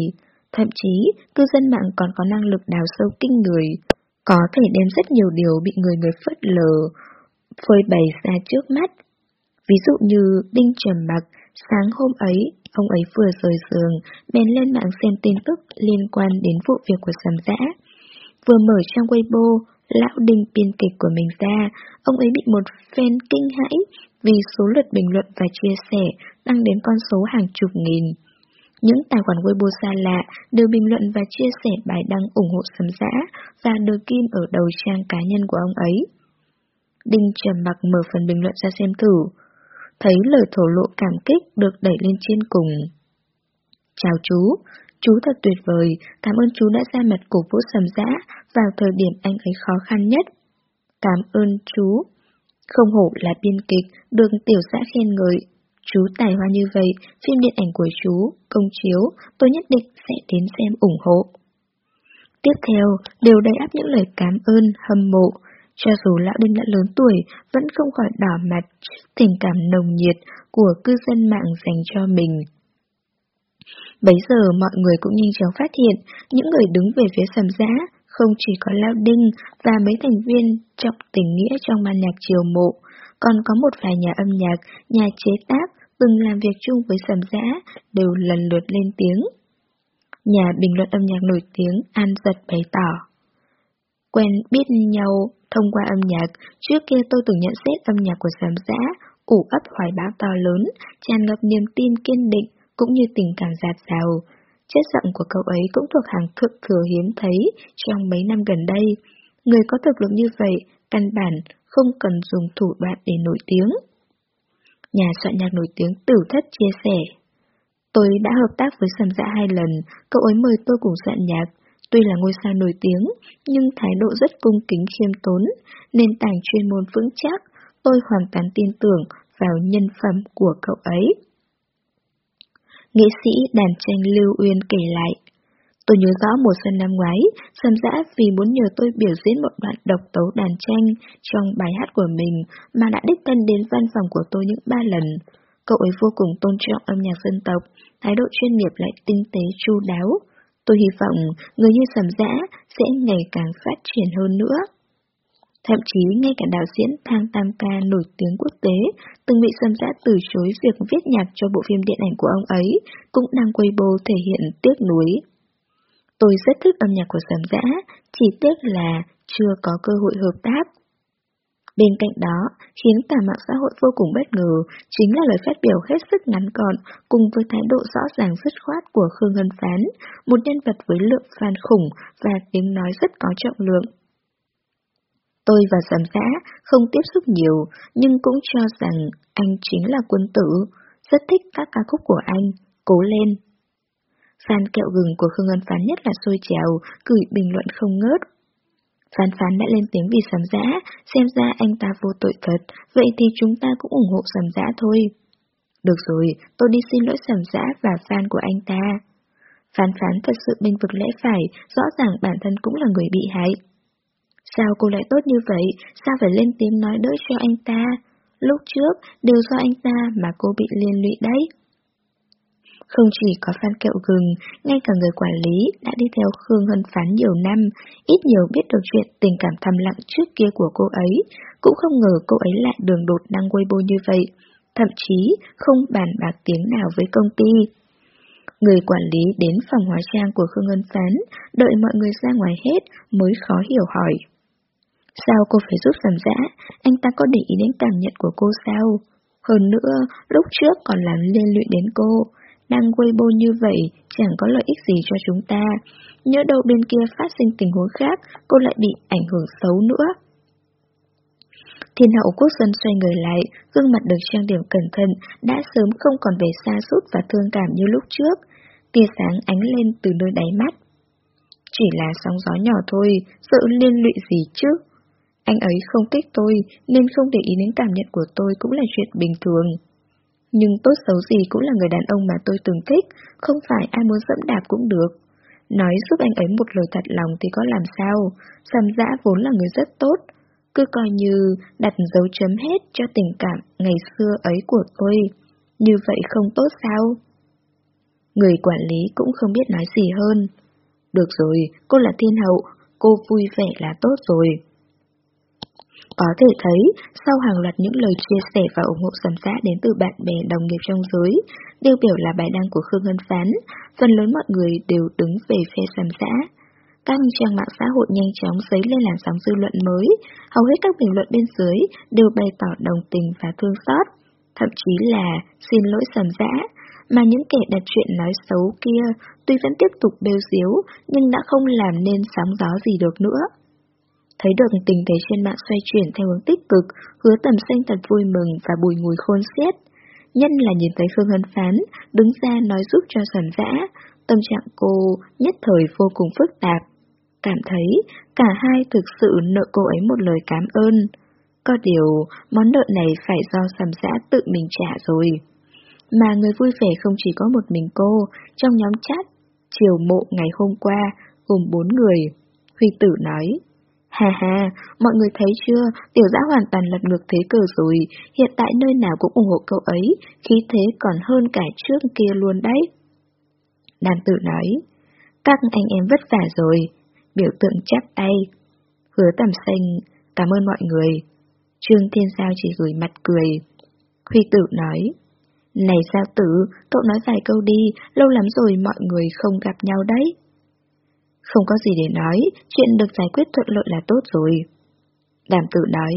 Speaker 1: Thậm chí, cư dân mạng còn có năng lực đào sâu kinh người, có thể đem rất nhiều điều bị người người phớt lờ, phơi bày ra trước mắt. Ví dụ như Đinh Trầm Mặc, sáng hôm ấy, ông ấy vừa rời giường, bèn lên mạng xem tin tức liên quan đến vụ việc của Sầm Dã. Vừa mở trang Weibo, lão Đinh biên kịch của mình ra, ông ấy bị một fan kinh hãi vì số lượt bình luận và chia sẻ tăng đến con số hàng chục nghìn. Những tài khoản Weibo xa lạ đều bình luận và chia sẻ bài đăng ủng hộ sấm dã và đưa kim ở đầu trang cá nhân của ông ấy. Đinh trầm mặc mở phần bình luận ra xem thử. Thấy lời thổ lộ cảm kích được đẩy lên trên cùng. Chào chú, chú thật tuyệt vời, cảm ơn chú đã ra mặt cổ vũ sầm dã vào thời điểm anh ấy khó khăn nhất. Cảm ơn chú. Không hổ là biên kịch, đường tiểu xã khen ngợi, Chú tài hoa như vậy, phim điện ảnh của chú, công chiếu, tôi nhất định sẽ đến xem ủng hộ. Tiếp theo, đều đầy áp những lời cảm ơn, hâm mộ. Cho dù lão đinh đã lớn tuổi, vẫn không khỏi đỏ mặt tình cảm nồng nhiệt của cư dân mạng dành cho mình. Bấy giờ mọi người cũng nhanh chóng phát hiện, những người đứng về phía sầm giã không chỉ có Lão Đinh và mấy thành viên trọng tình nghĩa trong ban nhạc triều mộ, còn có một vài nhà âm nhạc, nhà chế tác từng làm việc chung với sầm giã đều lần lượt lên tiếng. Nhà bình luận âm nhạc nổi tiếng An Giật bày tỏ. Quen biết nhau thông qua âm nhạc, trước kia tôi từng nhận xét âm nhạc của sầm giã, ủ ấp hoài bão to lớn, tràn ngập niềm tin kiên định cũng như tình cảm giạt rào. Chất giọng của cậu ấy cũng thuộc hàng thượng thừa hiếm thấy trong mấy năm gần đây. Người có thực lực như vậy, căn bản không cần dùng thủ đoạn để nổi tiếng. Nhà soạn nhạc nổi tiếng Tử Thất chia sẻ. Tôi đã hợp tác với Sầm Dạ hai lần, cậu ấy mời tôi cùng soạn nhạc. Tuy là ngôi sao nổi tiếng, nhưng thái độ rất cung kính khiêm tốn, nền tảng chuyên môn vững chắc, tôi hoàn toàn tin tưởng vào nhân phẩm của cậu ấy. Nghệ sĩ đàn tranh Lưu Uyên kể lại, Tôi nhớ rõ mùa xuân năm ngoái, Sầm Dã vì muốn nhờ tôi biểu diễn một đoạn độc tấu đàn tranh trong bài hát của mình mà đã đích thân đến văn phòng của tôi những ba lần. Cậu ấy vô cùng tôn trọng âm nhạc dân tộc, thái độ chuyên nghiệp lại tinh tế chu đáo. Tôi hy vọng người như Sầm Dã sẽ ngày càng phát triển hơn nữa. Thậm chí ngay cả đạo diễn Thang Tam Ca nổi tiếng quốc tế từng bị Sầm Dã từ chối việc viết nhạc cho bộ phim điện ảnh của ông ấy, cũng đang quay bô thể hiện tiếc nuối. Tôi rất thích âm nhạc của Sầm Dã, chỉ tiếc là chưa có cơ hội hợp tác. Bên cạnh đó, khiến cả mạng xã hội vô cùng bất ngờ, chính là lời phát biểu hết sức ngắn gọn cùng với thái độ rõ ràng dứt khoát của Khương Ngân Phán, một nhân vật với lượng fan khủng và tiếng nói rất có trọng lượng. Tôi và giám giã không tiếp xúc nhiều, nhưng cũng cho rằng anh chính là quân tử, rất thích các ca khúc của anh, cố lên. Fan kẹo gừng của Khương Ngân Phán nhất là sôi trèo, gửi bình luận không ngớt. Phán phán đã lên tiếng vì sầm dã, xem ra anh ta vô tội thật, vậy thì chúng ta cũng ủng hộ sầm dã thôi. Được rồi, tôi đi xin lỗi sầm dã và fan của anh ta. Phán phán thật sự bình vực lẽ phải, rõ ràng bản thân cũng là người bị hại. Sao cô lại tốt như vậy, sao phải lên tiếng nói đỡ cho anh ta? Lúc trước, đều do anh ta mà cô bị liên lụy đấy. Không chỉ có phan kẹo gừng, ngay cả người quản lý đã đi theo Khương Hân Phán nhiều năm, ít nhiều biết được chuyện tình cảm thầm lặng trước kia của cô ấy, cũng không ngờ cô ấy lại đường đột năng Weibo như vậy, thậm chí không bàn bạc tiếng nào với công ty. Người quản lý đến phòng hóa trang của Khương Ngân Phán, đợi mọi người ra ngoài hết mới khó hiểu hỏi. Sao cô phải giúp giảm giã? anh ta có để ý đến cảm nhận của cô sao? Hơn nữa, lúc trước còn làm liên lụy đến cô, Đăng Weibo như vậy chẳng có lợi ích gì cho chúng ta. Nhớ đâu bên kia phát sinh tình huống khác, cô lại bị ảnh hưởng xấu nữa. Thiên hậu quốc dân xoay người lại, gương mặt được trang điểm cẩn thận, đã sớm không còn vẻ xa sút và thương cảm như lúc trước. Tia sáng ánh lên từ nơi đáy mắt. Chỉ là sóng gió nhỏ thôi, sợ liên lụy gì chứ? Anh ấy không thích tôi, nên không để ý đến cảm nhận của tôi cũng là chuyện bình thường. Nhưng tốt xấu gì cũng là người đàn ông mà tôi từng thích, không phải ai muốn dẫm đạp cũng được. Nói giúp anh ấy một lời thật lòng thì có làm sao, Sam dã vốn là người rất tốt, cứ coi như đặt dấu chấm hết cho tình cảm ngày xưa ấy của tôi. Như vậy không tốt sao? Người quản lý cũng không biết nói gì hơn. Được rồi, cô là thiên hậu, cô vui vẻ là tốt rồi. Có thể thấy, sau hàng loạt những lời chia sẻ và ủng hộ sầm xã đến từ bạn bè đồng nghiệp trong giới, tiêu biểu là bài đăng của Khương Ngân Phán, phần lớn mọi người đều đứng về phe sầm xã. Các trang mạng xã hội nhanh chóng dấy lên làn sóng dư luận mới, hầu hết các bình luận bên dưới đều bày tỏ đồng tình và thương xót, thậm chí là xin lỗi sầm xã. mà những kẻ đặt chuyện nói xấu kia tuy vẫn tiếp tục bêu diếu nhưng đã không làm nên sóng gió gì được nữa. Thấy được tình thế trên mạng xoay chuyển theo hướng tích cực, hứa tầm xanh thật vui mừng và bùi ngùi khôn xiết. Nhân là nhìn thấy Phương Hân Phán, đứng ra nói giúp cho sầm dã, tâm trạng cô nhất thời vô cùng phức tạp. Cảm thấy cả hai thực sự nợ cô ấy một lời cảm ơn. Có điều, món nợ này phải do sầm dã tự mình trả rồi. Mà người vui vẻ không chỉ có một mình cô, trong nhóm chat, chiều mộ ngày hôm qua, gồm bốn người. Huy tử nói, Hà hà, mọi người thấy chưa, tiểu giã hoàn toàn lật ngược thế cờ rồi, hiện tại nơi nào cũng ủng hộ cậu ấy, khí thế còn hơn cả trước kia luôn đấy. Đàn tử nói, các anh em vất vả rồi, biểu tượng chắp tay. Hứa tầm xanh, cảm ơn mọi người. Trương Thiên Giao chỉ gửi mặt cười. Huy tử nói, này sao tử, cậu nói vài câu đi, lâu lắm rồi mọi người không gặp nhau đấy. Không có gì để nói, chuyện được giải quyết thuận lợi là tốt rồi. Đàm tử nói,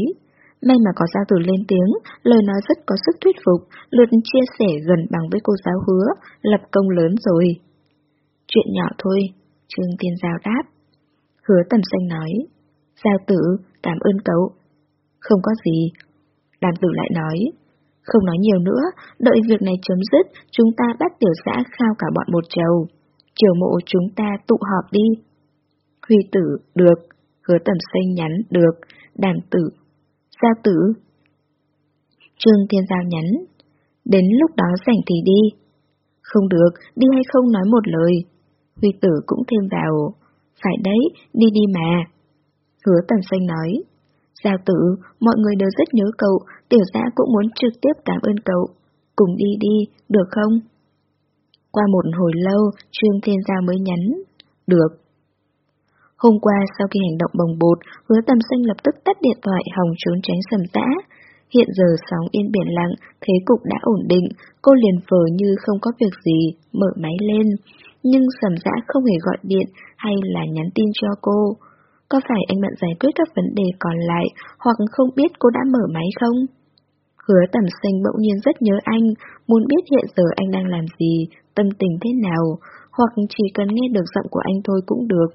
Speaker 1: may mà có giao tử lên tiếng, lời nói rất có sức thuyết phục, lượt chia sẻ gần bằng với cô giáo hứa, lập công lớn rồi. Chuyện nhỏ thôi, Trương Tiên Giao đáp. Hứa tầm xanh nói, Giao tử, cảm ơn cậu. Không có gì. Đàm tử lại nói, không nói nhiều nữa, đợi việc này chấm dứt, chúng ta bắt tiểu xã khao cả bọn một chầu. Chiều mộ chúng ta tụ họp đi. Huy tử, được. Hứa tầm xanh nhắn, được. Đàm tử. Giao tử. Trương Thiên Giao nhắn. Đến lúc đó rảnh thì đi. Không được, đi hay không nói một lời. Huy tử cũng thêm vào. Phải đấy, đi đi mà. Hứa tầm xanh nói. Giao tử, mọi người đều rất nhớ cậu, tiểu giã cũng muốn trực tiếp cảm ơn cậu. Cùng đi đi, được không? Qua một hồi lâu, Trương Thiên Giao mới nhắn. Được. Hôm qua sau khi hành động bồng bột, hứa tầm xanh lập tức tắt điện thoại hòng trốn tránh sầm tã. Hiện giờ sóng yên biển lặng, thế cục đã ổn định, cô liền vờ như không có việc gì, mở máy lên. Nhưng sầm dã không hề gọi điện hay là nhắn tin cho cô. Có phải anh bận giải quyết các vấn đề còn lại hoặc không biết cô đã mở máy không? Hứa tầm xanh bỗng nhiên rất nhớ anh, muốn biết hiện giờ anh đang làm gì, tâm tình thế nào, hoặc chỉ cần nghe được giọng của anh thôi cũng được.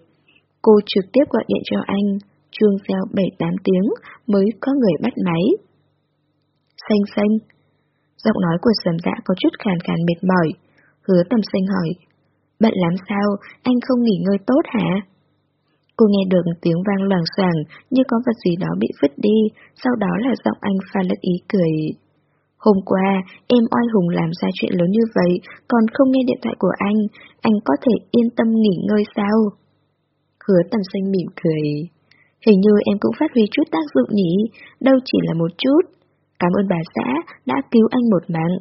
Speaker 1: Cô trực tiếp gọi điện cho anh, chuông reo 7-8 tiếng mới có người bắt máy. Xanh xanh. Giọng nói của sầm dạ có chút khàn khàn mệt mỏi. Hứa tầm xanh hỏi. Bận lắm sao, anh không nghỉ ngơi tốt hả? Cô nghe được tiếng vang loảng xoảng như có vật gì đó bị vứt đi, sau đó là giọng anh pha lẫn ý cười. Hôm qua, em oai hùng làm ra chuyện lớn như vậy, còn không nghe điện thoại của anh, anh có thể yên tâm nghỉ ngơi sao? Hứa tầm xanh mỉm cười. Hình như em cũng phát huy chút tác dụng nhỉ, đâu chỉ là một chút. Cảm ơn bà xã đã cứu anh một mạng.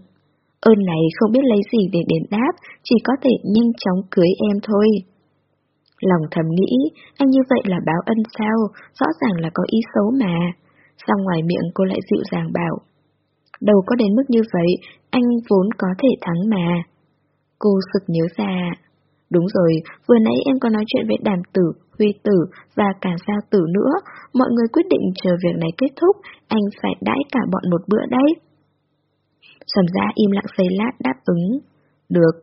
Speaker 1: Ơn này không biết lấy gì để đền đáp, chỉ có thể nhanh chóng cưới em thôi. Lòng thầm nghĩ, anh như vậy là báo ân sao, rõ ràng là có ý xấu mà. Sau ngoài miệng cô lại dịu dàng bảo. Đâu có đến mức như vậy, anh vốn có thể thắng mà. Cô sực nhớ ra. Đúng rồi, vừa nãy em có nói chuyện với đàm tử, huy tử và cả giao tử nữa. Mọi người quyết định chờ việc này kết thúc, anh phải đãi cả bọn một bữa đấy. Sầm ra im lặng giây lát đáp ứng. Được.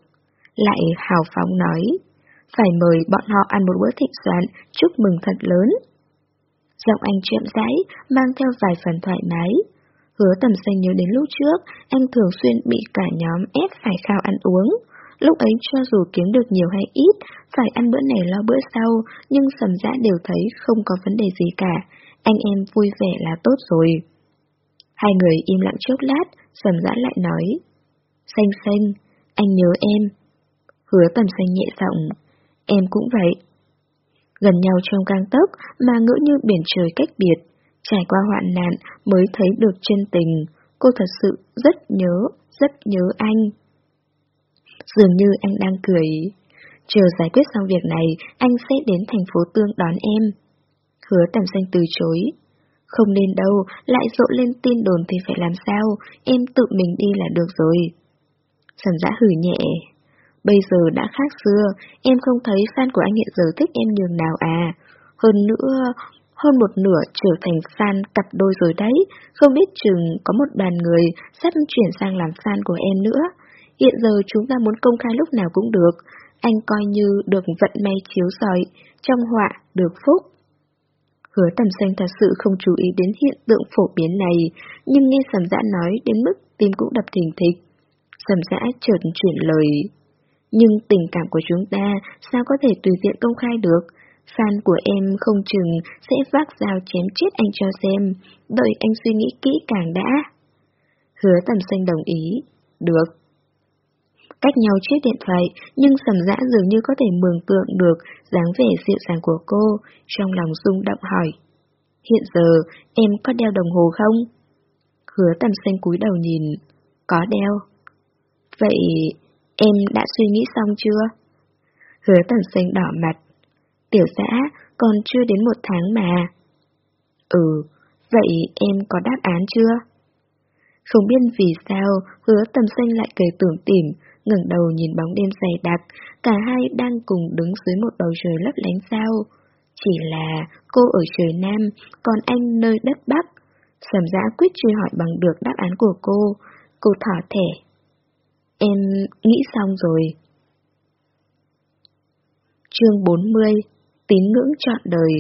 Speaker 1: Lại hào phóng nói. Phải mời bọn họ ăn một bữa thịnh soạn, chúc mừng thật lớn. Giọng anh chậm rãi, mang theo vài phần thoải mái. Hứa tầm xanh nhớ đến lúc trước, anh thường xuyên bị cả nhóm ép phải khao ăn uống. Lúc ấy cho dù kiếm được nhiều hay ít, phải ăn bữa này lo bữa sau, nhưng sầm dã đều thấy không có vấn đề gì cả. Anh em vui vẻ là tốt rồi. Hai người im lặng chốc lát, sầm dã lại nói. Xanh xanh, anh nhớ em. Hứa tầm xanh nhẹ giọng, em cũng vậy. Gần nhau trong gang tấc mà ngỡ như biển trời cách biệt, trải qua hoạn nạn mới thấy được chân tình, cô thật sự rất nhớ, rất nhớ anh. Dường như anh đang cười. Chờ giải quyết xong việc này, anh sẽ đến thành phố Tương đón em. Hứa tầm xanh từ chối. Không nên đâu, lại rộ lên tin đồn thì phải làm sao, em tự mình đi là được rồi. Sầm giã hử nhẹ. Bây giờ đã khác xưa, em không thấy fan của anh hiện giờ thích em nhường nào à. Hơn nữa, hơn một nửa trở thành fan cặp đôi rồi đấy, không biết chừng có một đoàn người sắp chuyển sang làm fan của em nữa. Hiện giờ chúng ta muốn công khai lúc nào cũng được, anh coi như được vận may chiếu sỏi, trong họa được phúc. Hứa tầm xanh thật sự không chú ý đến hiện tượng phổ biến này, nhưng nghe sầm dã nói đến mức tim cũng đập thình thịch. Sầm dã chợt chuyển lời. Nhưng tình cảm của chúng ta sao có thể tùy tiện công khai được? Fan của em không chừng sẽ vác dao chém chết anh cho xem, đợi anh suy nghĩ kỹ càng đã. Hứa tầm xanh đồng ý. Được. Cách nhau chiếc điện thoại, nhưng sầm dã dường như có thể mường tượng được dáng vẻ dịu dàng của cô, trong lòng rung động hỏi. Hiện giờ, em có đeo đồng hồ không? Hứa tầm xanh cúi đầu nhìn. Có đeo. Vậy, em đã suy nghĩ xong chưa? Hứa tầm xanh đỏ mặt. Tiểu dã, còn chưa đến một tháng mà. Ừ, vậy em có đáp án chưa? Không biết vì sao, hứa tầm xanh lại cười tưởng tỉm, ngẩng đầu nhìn bóng đêm dày đặc, cả hai đang cùng đứng dưới một bầu trời lấp lánh sao. Chỉ là cô ở trời Nam, còn anh nơi đất Bắc. Sầm giã quyết truy hỏi bằng được đáp án của cô. Cô thỏ thẻ. Em nghĩ xong rồi. Chương 40 Tín ngưỡng trọn đời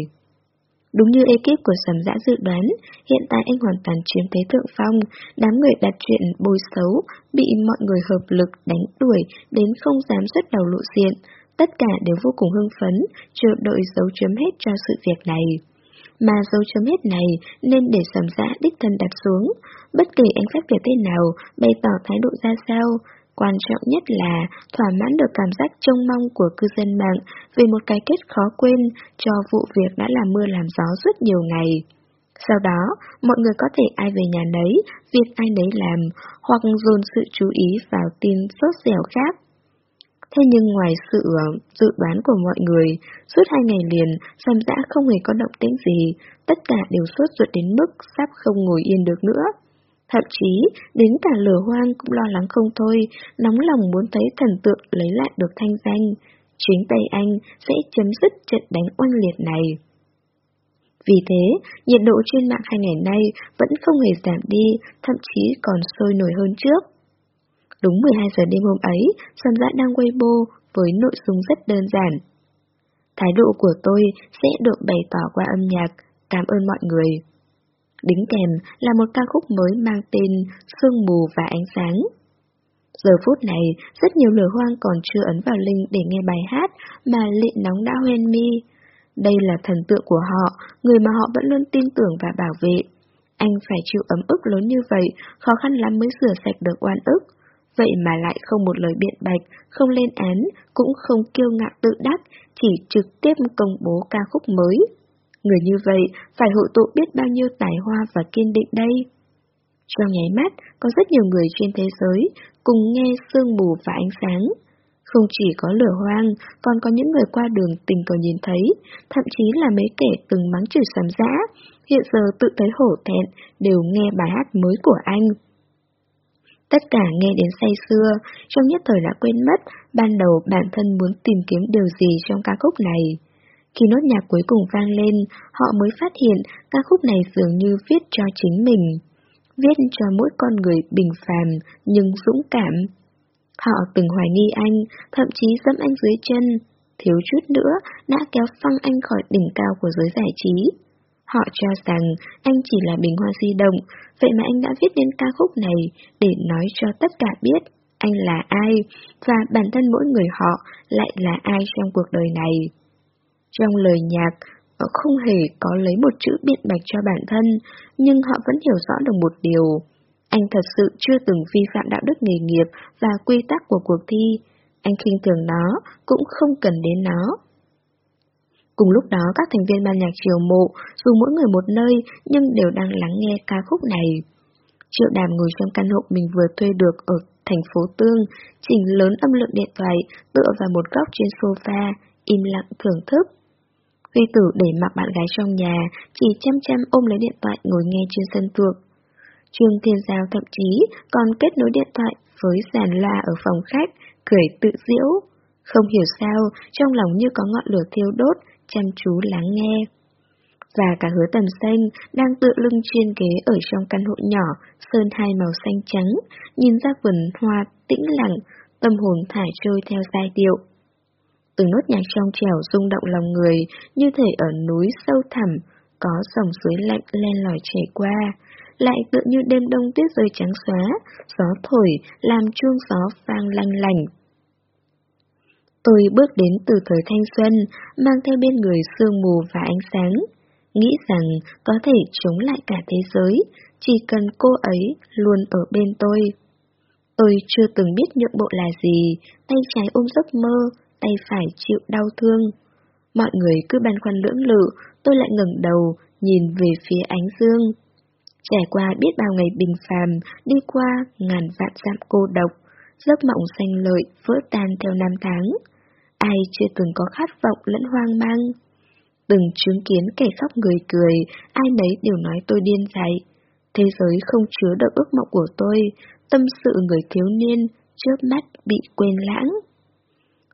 Speaker 1: Đúng như ekip của Sầm Dã dự đoán, hiện tại anh hoàn toàn chiếm thế thượng phong, đám người đặt chuyện bôi xấu, bị mọi người hợp lực đánh đuổi đến không dám xuất đầu lộ diện. Tất cả đều vô cùng hưng phấn, chờ đợi dấu chấm hết cho sự việc này. Mà dấu chấm hết này nên để Sầm Dã đích thân đặt xuống, bất kỳ anh phát biểu thế nào, bày tỏ thái độ ra sao, Quan trọng nhất là thỏa mãn được cảm giác trông mong của cư dân mạng về một cái kết khó quên cho vụ việc đã làm mưa làm gió suốt nhiều ngày. Sau đó, mọi người có thể ai về nhà nấy, việc ai nấy làm, hoặc dồn sự chú ý vào tin sốt dẻo khác. Thế nhưng ngoài sự ờ, dự đoán của mọi người, suốt hai ngày liền, Sam Dã không hề có động tĩnh gì, tất cả đều sốt ruột đến mức sắp không ngồi yên được nữa. Thậm chí, đến cả lửa hoang cũng lo lắng không thôi, nóng lòng muốn thấy thần tượng lấy lại được thanh danh. Chính tay anh sẽ chấm dứt trận đánh oanh liệt này. Vì thế, nhiệt độ trên mạng hai ngày nay vẫn không hề giảm đi, thậm chí còn sôi nổi hơn trước. Đúng 12 giờ đêm hôm ấy, Sầm Dã đang Weibo với nội dung rất đơn giản. Thái độ của tôi sẽ được bày tỏ qua âm nhạc, cảm ơn mọi người. Đính kèm là một ca khúc mới mang tên Sương mù và ánh sáng. Giờ phút này, rất nhiều lửa hoang còn chưa ấn vào linh để nghe bài hát mà lệ nóng đã hoen mi. Đây là thần tượng của họ, người mà họ vẫn luôn tin tưởng và bảo vệ. Anh phải chịu ấm ức lớn như vậy, khó khăn lắm mới rửa sạch được oan ức. Vậy mà lại không một lời biện bạch, không lên án, cũng không kiêu ngạo tự đắc, chỉ trực tiếp công bố ca khúc mới. Người như vậy phải hội tụ biết bao nhiêu tài hoa và kiên định đây. Trong nháy mắt, có rất nhiều người trên thế giới cùng nghe sương mù và ánh sáng. Không chỉ có lửa hoang, còn có những người qua đường tình cờ nhìn thấy, thậm chí là mấy kẻ từng mắng chửi sầm dã, hiện giờ tự thấy hổ thẹn, đều nghe bài hát mới của anh. Tất cả nghe đến say xưa, trong nhất thời đã quên mất ban đầu bản thân muốn tìm kiếm điều gì trong ca khúc này. Khi nốt nhạc cuối cùng vang lên, họ mới phát hiện ca khúc này dường như viết cho chính mình. Viết cho mỗi con người bình phàm nhưng dũng cảm. Họ từng hoài nghi anh, thậm chí dẫm anh dưới chân, thiếu chút nữa đã kéo phăng anh khỏi đỉnh cao của giới giải trí. Họ cho rằng anh chỉ là bình hoa di động, vậy mà anh đã viết nên ca khúc này để nói cho tất cả biết anh là ai, và bản thân mỗi người họ lại là ai trong cuộc đời này. Trong lời nhạc, họ không hề có lấy một chữ biện bạch cho bản thân, nhưng họ vẫn hiểu rõ được một điều. Anh thật sự chưa từng vi phạm đạo đức nghề nghiệp và quy tắc của cuộc thi. Anh khinh thường nó, cũng không cần đến nó. Cùng lúc đó các thành viên ban nhạc triều mộ, dù mỗi người một nơi nhưng đều đang lắng nghe ca khúc này. Triệu đàm ngồi trong căn hộ mình vừa thuê được ở thành phố Tương, chỉnh lớn âm lượng điện thoại, tựa vào một góc trên sofa, im lặng thưởng thức. Huy tử để mặc bạn gái trong nhà, chỉ chăm chăm ôm lấy điện thoại ngồi nghe trên sân thượng. Trương Thiên Giao thậm chí còn kết nối điện thoại với giàn loa ở phòng khách, cười tự diễu. Không hiểu sao, trong lòng như có ngọn lửa thiêu đốt, chăm chú lắng nghe. Và cả hứa tầm xanh đang tự lưng trên ghế ở trong căn hộ nhỏ, sơn hai màu xanh trắng, nhìn ra vườn hoa tĩnh lặng, tâm hồn thải trôi theo giai điệu. Từng nốt nhạc trong trẻo rung động lòng người, như thể ở núi sâu thẳm, có dòng suối lạnh len lỏi chảy qua, lại tựa như đêm đông tuyết rơi trắng xóa, gió thổi làm chuông gió vang lanh lành. Tôi bước đến từ thời thanh xuân, mang theo bên người sương mù và ánh sáng, nghĩ rằng có thể chống lại cả thế giới, chỉ cần cô ấy luôn ở bên tôi. Tôi chưa từng biết nhượng bộ là gì, tay trái ôm giấc mơ, tay phải chịu đau thương. Mọi người cứ băn khoăn lưỡng lự, tôi lại ngẩng đầu, nhìn về phía ánh dương. Trải qua biết bao ngày bình phàm, đi qua ngàn vạn dặm cô độc, giấc mộng xanh lợi vỡ tan theo năm tháng. Ai chưa từng có khát vọng lẫn hoang mang? Từng chứng kiến kẻ khóc người cười, ai nấy đều nói tôi điên dại. Thế giới không chứa được ước mộng của tôi, tâm sự người thiếu niên, trước mắt bị quên lãng.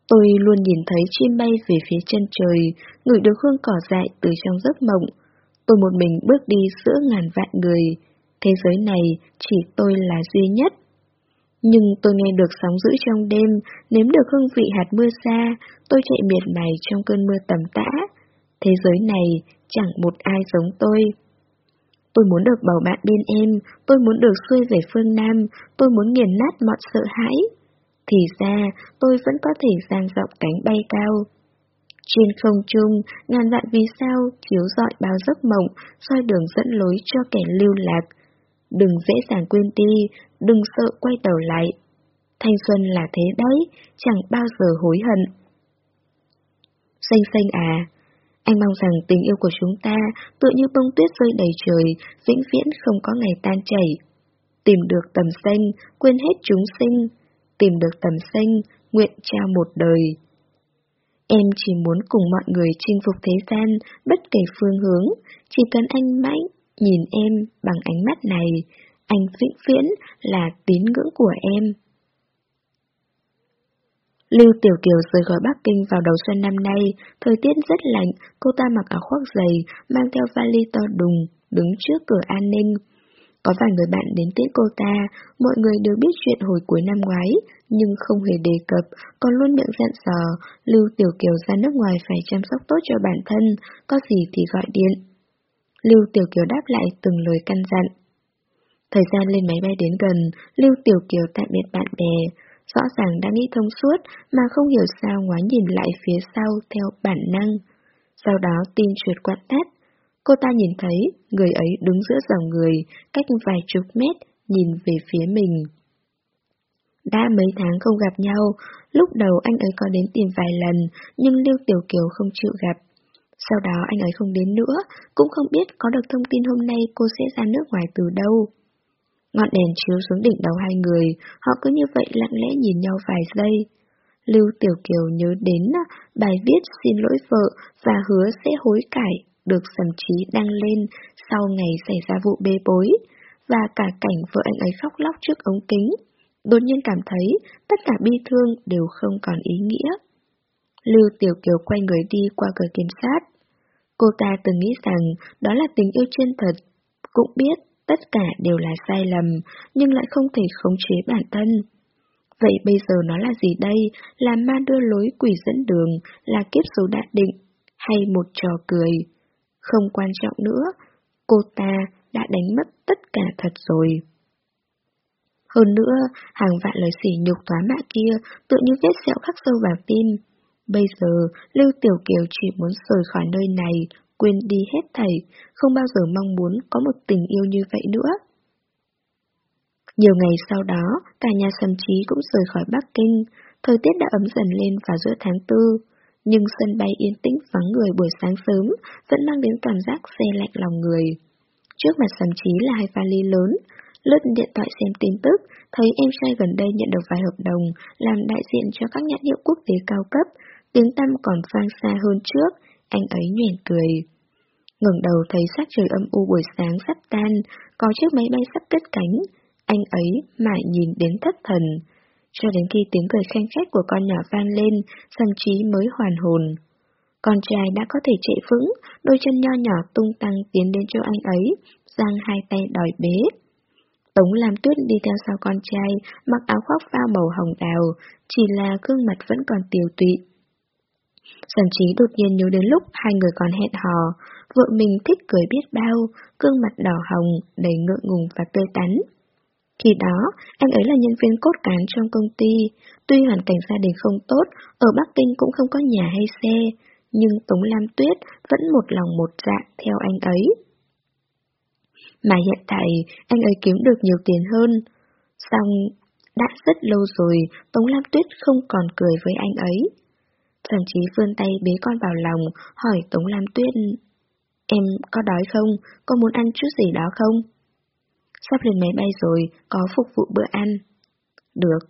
Speaker 1: Tôi luôn nhìn thấy chim bay về phía chân trời, ngửi được hương cỏ dại từ trong giấc mộng. Tôi một mình bước đi giữa ngàn vạn người. Thế giới này chỉ tôi là duy nhất. Nhưng tôi nghe được sóng dữ trong đêm, nếm được hương vị hạt mưa xa, tôi chạy miệt mài trong cơn mưa tầm tã. Thế giới này chẳng một ai giống tôi. Tôi muốn được bầu bạn bên em, tôi muốn được xuôi về phương Nam, tôi muốn nghiền nát mọi sợ hãi. Thì ra, tôi vẫn có thể dang rộng cánh bay cao. Trên không trung, ngàn vạn vì sao chiếu rọi bao giấc mộng, soi đường dẫn lối cho kẻ lưu lạc. Đừng dễ dàng quên đi, đừng sợ quay đầu lại. Thanh xuân là thế đấy, chẳng bao giờ hối hận. Xanh xanh à, anh mong rằng tình yêu của chúng ta tựa như bông tuyết rơi đầy trời, vĩnh viễn không có ngày tan chảy. Tìm được tầm xanh, quên hết chúng sinh. Tìm được tầm sinh nguyện trao một đời. Em chỉ muốn cùng mọi người chinh phục thế gian, bất kể phương hướng, chỉ cần anh mãi nhìn em bằng ánh mắt này, anh vĩnh viễn là tín ngưỡng của em. Lưu Tiểu Kiều rời khỏi Bắc Kinh vào đầu xuân năm nay, thời tiết rất lạnh, cô ta mặc áo khoác dày, mang theo vali to đùng, đứng trước cửa an ninh. Có vài người bạn đến tiễn cô ta, mọi người đều biết chuyện hồi cuối năm ngoái, nhưng không hề đề cập, còn luôn miệng dặn dò, Lưu Tiểu Kiều ra nước ngoài phải chăm sóc tốt cho bản thân, có gì thì gọi điện. Lưu Tiểu Kiều đáp lại từng lời căn dặn. Thời gian lên máy bay đến gần, Lưu Tiểu Kiều tạm biệt bạn bè, rõ ràng đã nghĩ thông suốt mà không hiểu sao ngoái nhìn lại phía sau theo bản năng. Sau đó tin trượt quạt tắt. Cô ta nhìn thấy người ấy đứng giữa dòng người, cách vài chục mét, nhìn về phía mình. Đã mấy tháng không gặp nhau, lúc đầu anh ấy có đến tìm vài lần, nhưng Lưu Tiểu Kiều không chịu gặp. Sau đó anh ấy không đến nữa, cũng không biết có được thông tin hôm nay cô sẽ ra nước ngoài từ đâu. Ngọn đèn chiếu xuống đỉnh đầu hai người, họ cứ như vậy lặng lẽ nhìn nhau vài giây. Lưu Tiểu Kiều nhớ đến à, bài viết xin lỗi vợ và hứa sẽ hối cải được sầm trí đăng lên sau ngày xảy ra vụ bê bối, và cả cảnh vợ anh ấy khóc lóc trước ống kính. Đột nhiên cảm thấy tất cả bi thương đều không còn ý nghĩa. Lưu Tiểu Kiều quay người đi qua cửa kiểm sát. Cô ta từng nghĩ rằng đó là tình yêu chân thật, cũng biết tất cả đều là sai lầm, nhưng lại không thể khống chế bản thân. Vậy bây giờ nó là gì đây? Là ma đưa lối quỷ dẫn đường, là kiếp số đã định, hay một trò cười? Không quan trọng nữa, cô ta đã đánh mất tất cả thật rồi. Hơn nữa, hàng vạn lời sỉ nhục toán mạ kia tự như vết sẹo khắc sâu vào tim. Bây giờ, Lưu Tiểu Kiều chỉ muốn rời khỏi nơi này, quên đi hết thảy, không bao giờ mong muốn có một tình yêu như vậy nữa. Nhiều ngày sau đó, cả nhà sầm trí cũng rời khỏi Bắc Kinh, thời tiết đã ấm dần lên vào giữa tháng tư, nhưng sân bay yên tĩnh vắng người buổi sáng sớm vẫn mang đến cảm giác xe lạnh lòng người. Trước mặt sầm trí là hai vali lớn, lướt điện thoại xem tin tức, thấy em trai gần đây nhận được vài hợp đồng làm đại diện cho các nhãn hiệu quốc tế cao cấp, tiếng tăm còn vang xa hơn trước, anh ấy nhoẻn cười. ngẩng đầu thấy sắc trời âm u buổi sáng sắp tan, có chiếc máy bay sắp cất cánh, anh ấy mãi nhìn đến thất thần. Cho đến khi tiếng cười khen khách của con nhỏ vang lên, Sầm Trí mới hoàn hồn. Con trai đã có thể chạy vững, đôi chân nho nhỏ tung tăng tiến đến chỗ anh ấy, giang hai tay đòi bế. Tống làm tuyết đi theo sau con trai, mặc áo khoác phao màu hồng đào, chỉ là gương mặt vẫn còn tiều tụy. Sản trí đột nhiên nhớ đến lúc hai người còn hẹn hò, vợ mình thích cười biết bao, gương mặt đỏ hồng, đầy ngượng ngùng và tươi tắn. Khi đó, anh ấy là nhân viên cốt cán trong công ty, tuy hoàn cảnh gia đình không tốt, ở Bắc Kinh cũng không có nhà hay xe, nhưng Tống Lam Tuyết vẫn một lòng một dạ theo anh ấy. Mà hiện tại, anh ấy kiếm được nhiều tiền hơn. Xong, đã rất lâu rồi, Tống Lam Tuyết không còn cười với anh ấy. Thậm chí vươn tay bế con vào lòng, hỏi Tống Lam Tuyết, Em có đói không? Có muốn ăn chút gì đó không? Sắp lên máy bay rồi, có phục vụ bữa ăn. Được.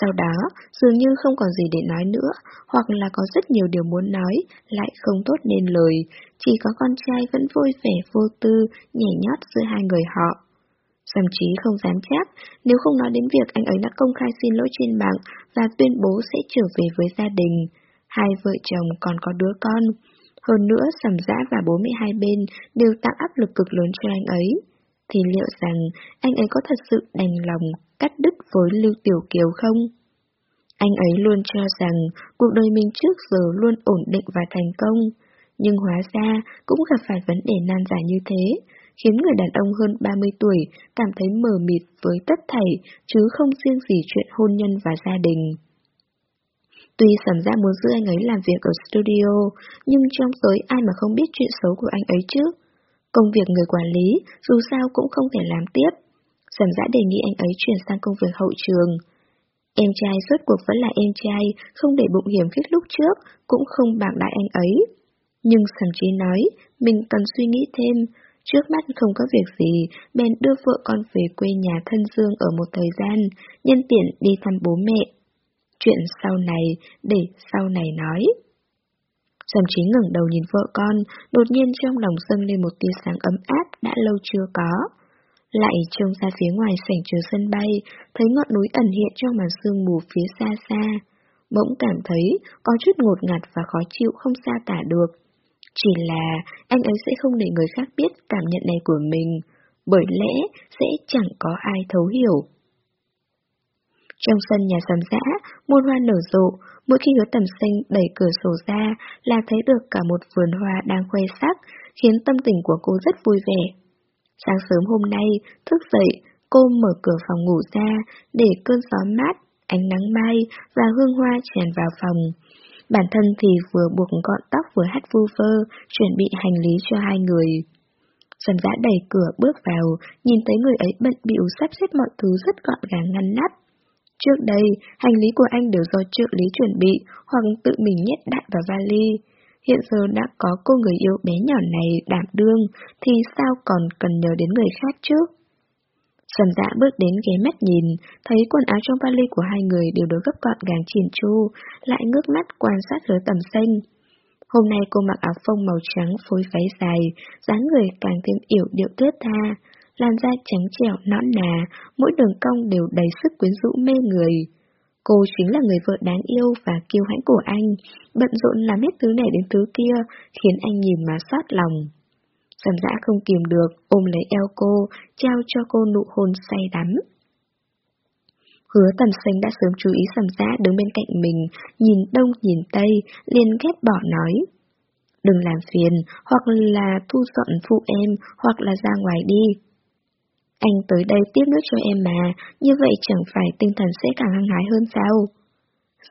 Speaker 1: Sau đó, dường như không còn gì để nói nữa, hoặc là có rất nhiều điều muốn nói, lại không tốt nên lời, chỉ có con trai vẫn vui vẻ vô tư, nhảy nhót giữa hai người họ. Thậm chí không dám chắc, nếu không nói đến việc anh ấy đã công khai xin lỗi trên mạng và tuyên bố sẽ trở về với gia đình. Hai vợ chồng còn có đứa con. Hơn nữa, sầm giã và bố mẹ hai bên đều tạo áp lực cực lớn cho anh ấy thì liệu rằng anh ấy có thật sự đành lòng cắt đứt với Lưu Tiểu Kiều không? Anh ấy luôn cho rằng cuộc đời mình trước giờ luôn ổn định và thành công, nhưng hóa ra cũng gặp phải vấn đề nan giải như thế, khiến người đàn ông hơn 30 tuổi cảm thấy mờ mịt với tất thảy, chứ không riêng gì chuyện hôn nhân và gia đình. Tuy sầm ra muốn giữ anh ấy làm việc ở studio, nhưng trong giới ai mà không biết chuyện xấu của anh ấy chứ? Công việc người quản lý dù sao cũng không thể làm tiếp. Sầm dã đề nghị anh ấy chuyển sang công việc hậu trường. Em trai suốt cuộc vẫn là em trai, không để bụng hiểm khích lúc trước, cũng không bạc đại anh ấy. Nhưng Sầm Trí nói, mình cần suy nghĩ thêm, trước mắt không có việc gì, bèn đưa vợ con về quê nhà thân dương ở một thời gian, nhân tiện đi thăm bố mẹ. Chuyện sau này, để sau này nói. Sầm trí ngẩng đầu nhìn vợ con, đột nhiên trong lòng dâng lên một tia sáng ấm áp đã lâu chưa có. Lại trông ra phía ngoài sảnh chứa sân bay, thấy ngọn núi ẩn hiện trong màn sương mù phía xa xa. Bỗng cảm thấy có chút ngột ngạt và khó chịu không xa tả được. Chỉ là anh ấy sẽ không để người khác biết cảm nhận này của mình, bởi lẽ sẽ chẳng có ai thấu hiểu. Trong sân nhà sầm dã, muôn hoa nở rộ, mỗi khi hứa tầm sinh đẩy cửa sổ ra là thấy được cả một vườn hoa đang khoe sắc, khiến tâm tình của cô rất vui vẻ. Sáng sớm hôm nay, thức dậy, cô mở cửa phòng ngủ ra, để cơn gió mát, ánh nắng mai và hương hoa tràn vào phòng. Bản thân thì vừa buộc gọn tóc vừa hát vu vơ, chuẩn bị hành lý cho hai người. Sầm dã đẩy cửa bước vào, nhìn thấy người ấy bận bịu sắp xếp mọi thứ rất gọn gàng ngăn nắp. Trước đây, hành lý của anh đều do trợ lý chuẩn bị hoặc tự mình nhét đại vào vali. Hiện giờ đã có cô người yêu bé nhỏ này đảm đương, thì sao còn cần nhờ đến người khác chứ? Sầm dạ bước đến ghé mắt nhìn, thấy quần áo trong vali của hai người đều được gấp gọn gàng chỉn chu, lại ngước mắt quan sát hứa tầm xanh. Hôm nay cô mặc áo phông màu trắng phối váy dài, dáng người càng thêm yểu điệu thướt tha, làn da trắng trẻo nõn nà, mỗi đường cong đều đầy sức quyến rũ mê người. Cô chính là người vợ đáng yêu và kiêu hãnh của anh, bận rộn làm hết thứ này đến thứ kia, khiến anh nhìn mà xót lòng. Sầm dã không kìm được, ôm lấy eo cô, trao cho cô nụ hôn say đắm. Hứa tầm xanh đã sớm chú ý sầm dã đứng bên cạnh mình, nhìn đông nhìn tây, liền ghét bỏ nói. Đừng làm phiền, hoặc là thu dọn phụ em, hoặc là ra ngoài đi. Anh tới đây tiếp nước cho em mà, như vậy chẳng phải tinh thần sẽ càng hăng hái hơn sao?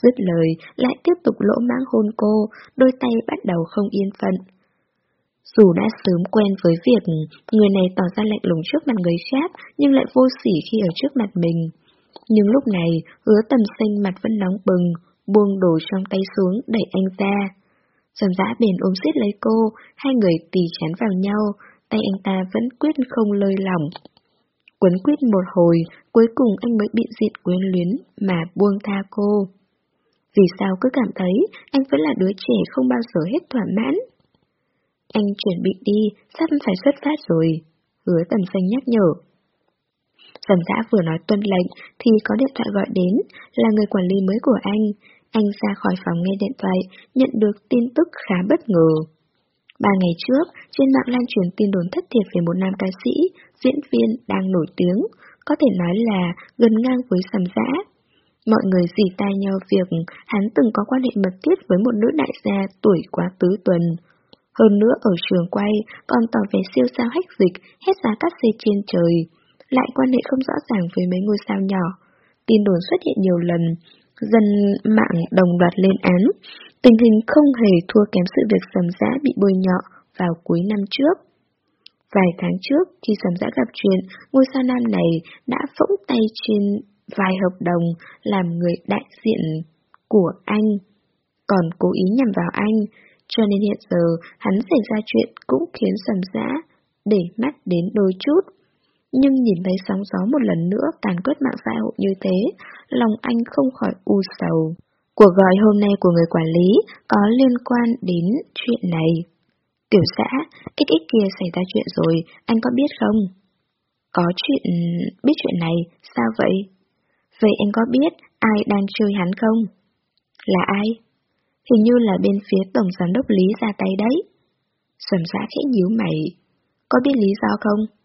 Speaker 1: Dứt lời, lại tiếp tục lỗ mãng hôn cô, đôi tay bắt đầu không yên phận. Dù đã sớm quen với việc người này tỏ ra lạnh lùng trước mặt người khác, nhưng lại vô sỉ khi ở trước mặt mình. Nhưng lúc này, hứa tầm xanh mặt vẫn nóng bừng, buông đồ trong tay xuống, đẩy anh ra. Dầm dã bền ôm xiết lấy cô, hai người tì chán vào nhau, tay anh ta vẫn quyết không lơi lỏng. Quấn quyết một hồi, cuối cùng anh mới bị diện quyến luyến mà buông tha cô. Vì sao cứ cảm thấy anh vẫn là đứa trẻ không bao giờ hết thỏa mãn? Anh chuẩn bị đi, sắp phải xuất phát rồi. Hứa tầm xanh nhắc nhở. Dầm dã vừa nói tuân lệnh thì có điện thoại gọi đến, là người quản lý mới của anh. Anh ra khỏi phòng nghe điện thoại, nhận được tin tức khá bất ngờ. Ba ngày trước, trên mạng lan truyền tin đồn thất thiệt về một nam ca sĩ, diễn viên đang nổi tiếng, có thể nói là gần ngang với sầm dã. Mọi người dì tai nhau việc hắn từng có quan hệ mật thiết với một nữ đại gia tuổi quá tứ tuần. Hơn nữa ở trường quay còn tỏ vẻ siêu sao hách dịch, hết giá cắt xe trên trời. Lại quan hệ không rõ ràng với mấy ngôi sao nhỏ. Tin đồn xuất hiện nhiều lần, dân mạng đồng loạt lên án. Tình hình không hề thua kém sự việc sầm giã bị bôi nhọ vào cuối năm trước. Vài tháng trước, khi sầm giã gặp chuyện, ngôi sao nam này đã phỗng tay trên vài hợp đồng làm người đại diện của anh, còn cố ý nhằm vào anh, cho nên hiện giờ hắn xảy ra chuyện cũng khiến sầm giã để mắt đến đôi chút. Nhưng nhìn thấy sóng gió một lần nữa tàn quét mạng xã hội như thế, lòng anh không khỏi u sầu. Cuộc gọi hôm nay của người quản lý có liên quan đến chuyện này. Tiểu xã, XX kia xảy ra chuyện rồi, anh có biết không? Có chuyện... biết chuyện này, sao vậy? Vậy anh có biết ai đang chơi hắn không? Là ai? Hình như là bên phía tổng giám đốc Lý ra tay đấy. Sầm xã khẽ nhíu mày. Có biết lý do không?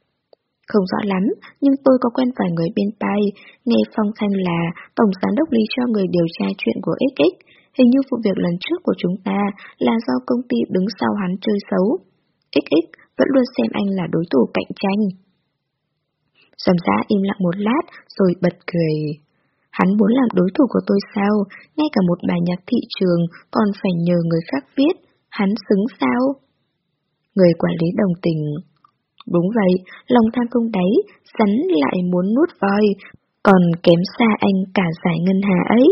Speaker 1: Không rõ lắm, nhưng tôi có quen vài người bên tay, nghe phong thanh là tổng giám đốc Lý cho người điều tra chuyện của XX. Hình như vụ việc lần trước của chúng ta là do công ty đứng sau hắn chơi xấu. XX vẫn luôn xem anh là đối thủ cạnh tranh. Sầm xã im lặng một lát rồi bật cười. Hắn muốn làm đối thủ của tôi sao? Ngay cả một bài nhạc thị trường còn phải nhờ người khác viết. Hắn xứng sao? Người quản lý đồng tình. Đúng vậy, lòng tham không đáy, rắn lại muốn nuốt voi, còn kém xa anh cả giải ngân hà ấy.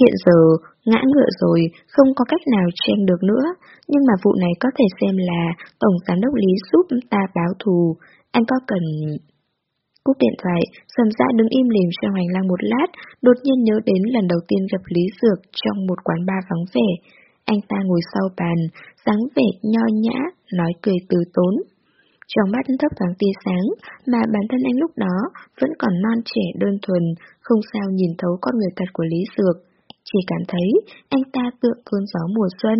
Speaker 1: Hiện giờ, ngã ngựa rồi, không có cách nào tranh được nữa, nhưng mà vụ này có thể xem là Tổng Giám đốc Lý giúp ta báo thù, anh có cần Cúp điện thoại, Sầm Dã đứng im lìm trong hành lang một lát, đột nhiên nhớ đến lần đầu tiên gặp Lý Dược trong một quán bar vắng vẻ. Anh ta ngồi sau bàn, dáng vẻ nho nhã, nói cười từ tốn. Trong mắt thấp thoáng tia sáng, mà bản thân anh lúc đó vẫn còn non trẻ đơn thuần, không sao nhìn thấu con người thật của Lý Dược. Chỉ cảm thấy anh ta tựa cơn gió mùa xuân.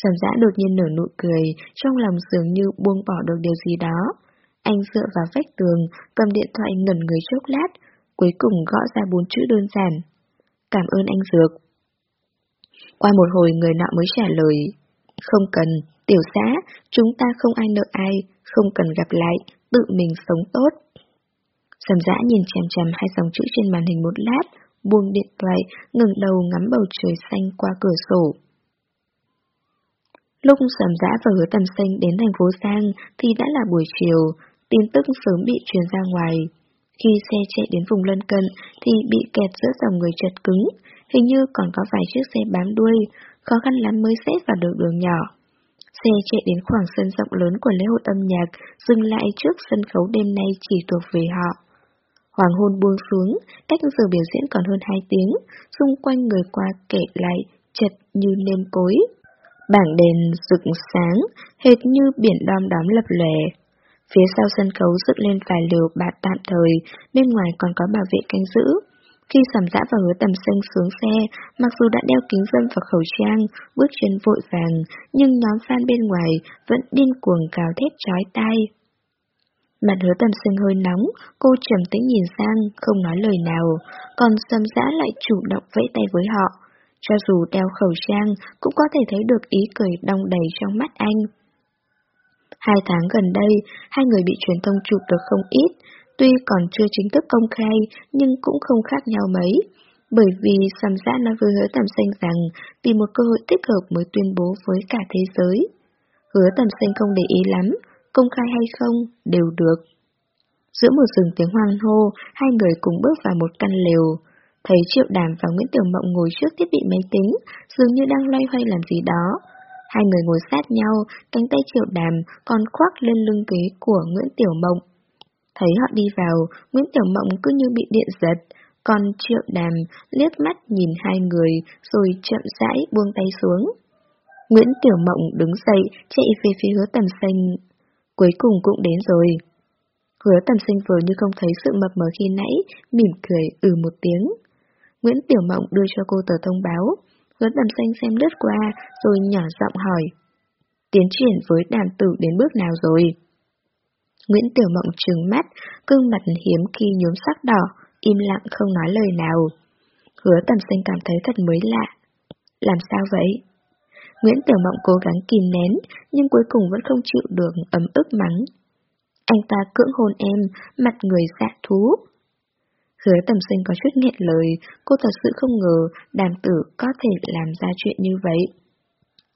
Speaker 1: Sầm dã đột nhiên nở nụ cười, trong lòng dường như buông bỏ được điều gì đó. Anh dựa vào vách tường, cầm điện thoại ngẩn người chốc lát, cuối cùng gõ ra bốn chữ đơn giản. Cảm ơn anh Dược. Qua một hồi người nọ mới trả lời. Không cần, tiểu xã, chúng ta không ai nợ ai, không cần gặp lại, tự mình sống tốt. Sầm dã nhìn chằm chằm hai dòng chữ trên màn hình một lát, buông điện thoại, ngừng đầu ngắm bầu trời xanh qua cửa sổ. Lúc sầm dã và hứa tầm xanh đến thành phố Giang thì đã là buổi chiều, tin tức sớm bị truyền ra ngoài. Khi xe chạy đến vùng lân cận thì bị kẹt giữa dòng người chật cứng, hình như còn có vài chiếc xe bám đuôi, khó khăn lắm mới xếp vào được đường nhỏ. Xe chạy đến khoảng sân rộng lớn của lễ hội âm nhạc, dừng lại trước sân khấu đêm nay chỉ thuộc về họ. Hoàng hôn buông xuống, cách giờ biểu diễn còn hơn 2 tiếng, xung quanh người qua kể lại, chật như nêm cối. Bảng đèn rực sáng, hệt như biển đom đóm lập lòe. Phía sau sân khấu dựng lên vài liều bạt tạm thời, bên ngoài còn có bảo vệ canh giữ. Khi sầm dã và hứa tầm xanh xuống xe, mặc dù đã đeo kính dâm và khẩu trang, bước chân vội vàng, nhưng nhóm fan bên ngoài vẫn điên cuồng gào thét chói tai. Mặt hứa tầm xanh hơi nóng, cô trầm tĩnh nhìn sang, không nói lời nào, còn sầm dã lại chủ động vẫy tay với họ. Cho dù đeo khẩu trang, cũng có thể thấy được ý cười đong đầy trong mắt anh. Hai tháng gần đây, hai người bị truyền thông chụp được không ít, tuy còn chưa chính thức công khai, nhưng cũng không khác nhau mấy. Bởi vì Sầm Giã nói với hứa tầm xanh rằng tìm một cơ hội thích hợp mới tuyên bố với cả thế giới. Hứa tầm xanh không để ý lắm, công khai hay không, đều được. Giữa một rừng tiếng hoang hô, hai người cùng bước vào một căn lều. Thấy Triệu Đàm và Nguyễn Tiểu Mộng ngồi trước thiết bị máy tính, dường như đang loay hoay làm gì đó. Hai người ngồi sát nhau, cánh tay Triệu Đàm còn khoác lên lưng ghế của Nguyễn Tiểu Mộng. Thấy họ đi vào, Nguyễn Tiểu Mộng cứ như bị điện giật, còn Triệu Đàm liếc mắt nhìn hai người rồi chậm rãi buông tay xuống. Nguyễn Tiểu Mộng đứng dậy, chạy về phía hứa tầm xanh. Cuối cùng cũng đến rồi. Hứa tầm sinh vừa như không thấy sự mập mờ khi nãy, mỉm cười ừ một tiếng. Nguyễn Tiểu Mộng đưa cho cô tờ thông báo, hứa tầm xanh xem lướt qua, rồi nhỏ giọng hỏi. Tiến triển với đàm tử đến bước nào rồi? Nguyễn Tiểu Mộng trừng mắt, cương mặt hiếm khi nhuốm sắc đỏ, im lặng không nói lời nào. Hứa tầm sinh cảm thấy thật mới lạ. Làm sao vậy? Nguyễn Tiểu Mộng cố gắng kìm nén, nhưng cuối cùng vẫn không chịu được ấm ức mắng. Anh ta cưỡng hôn em, mặt người dạ thú. Hứa tầm sinh có chút nghẹn lời, cô thật sự không ngờ đàm tử có thể làm ra chuyện như vậy.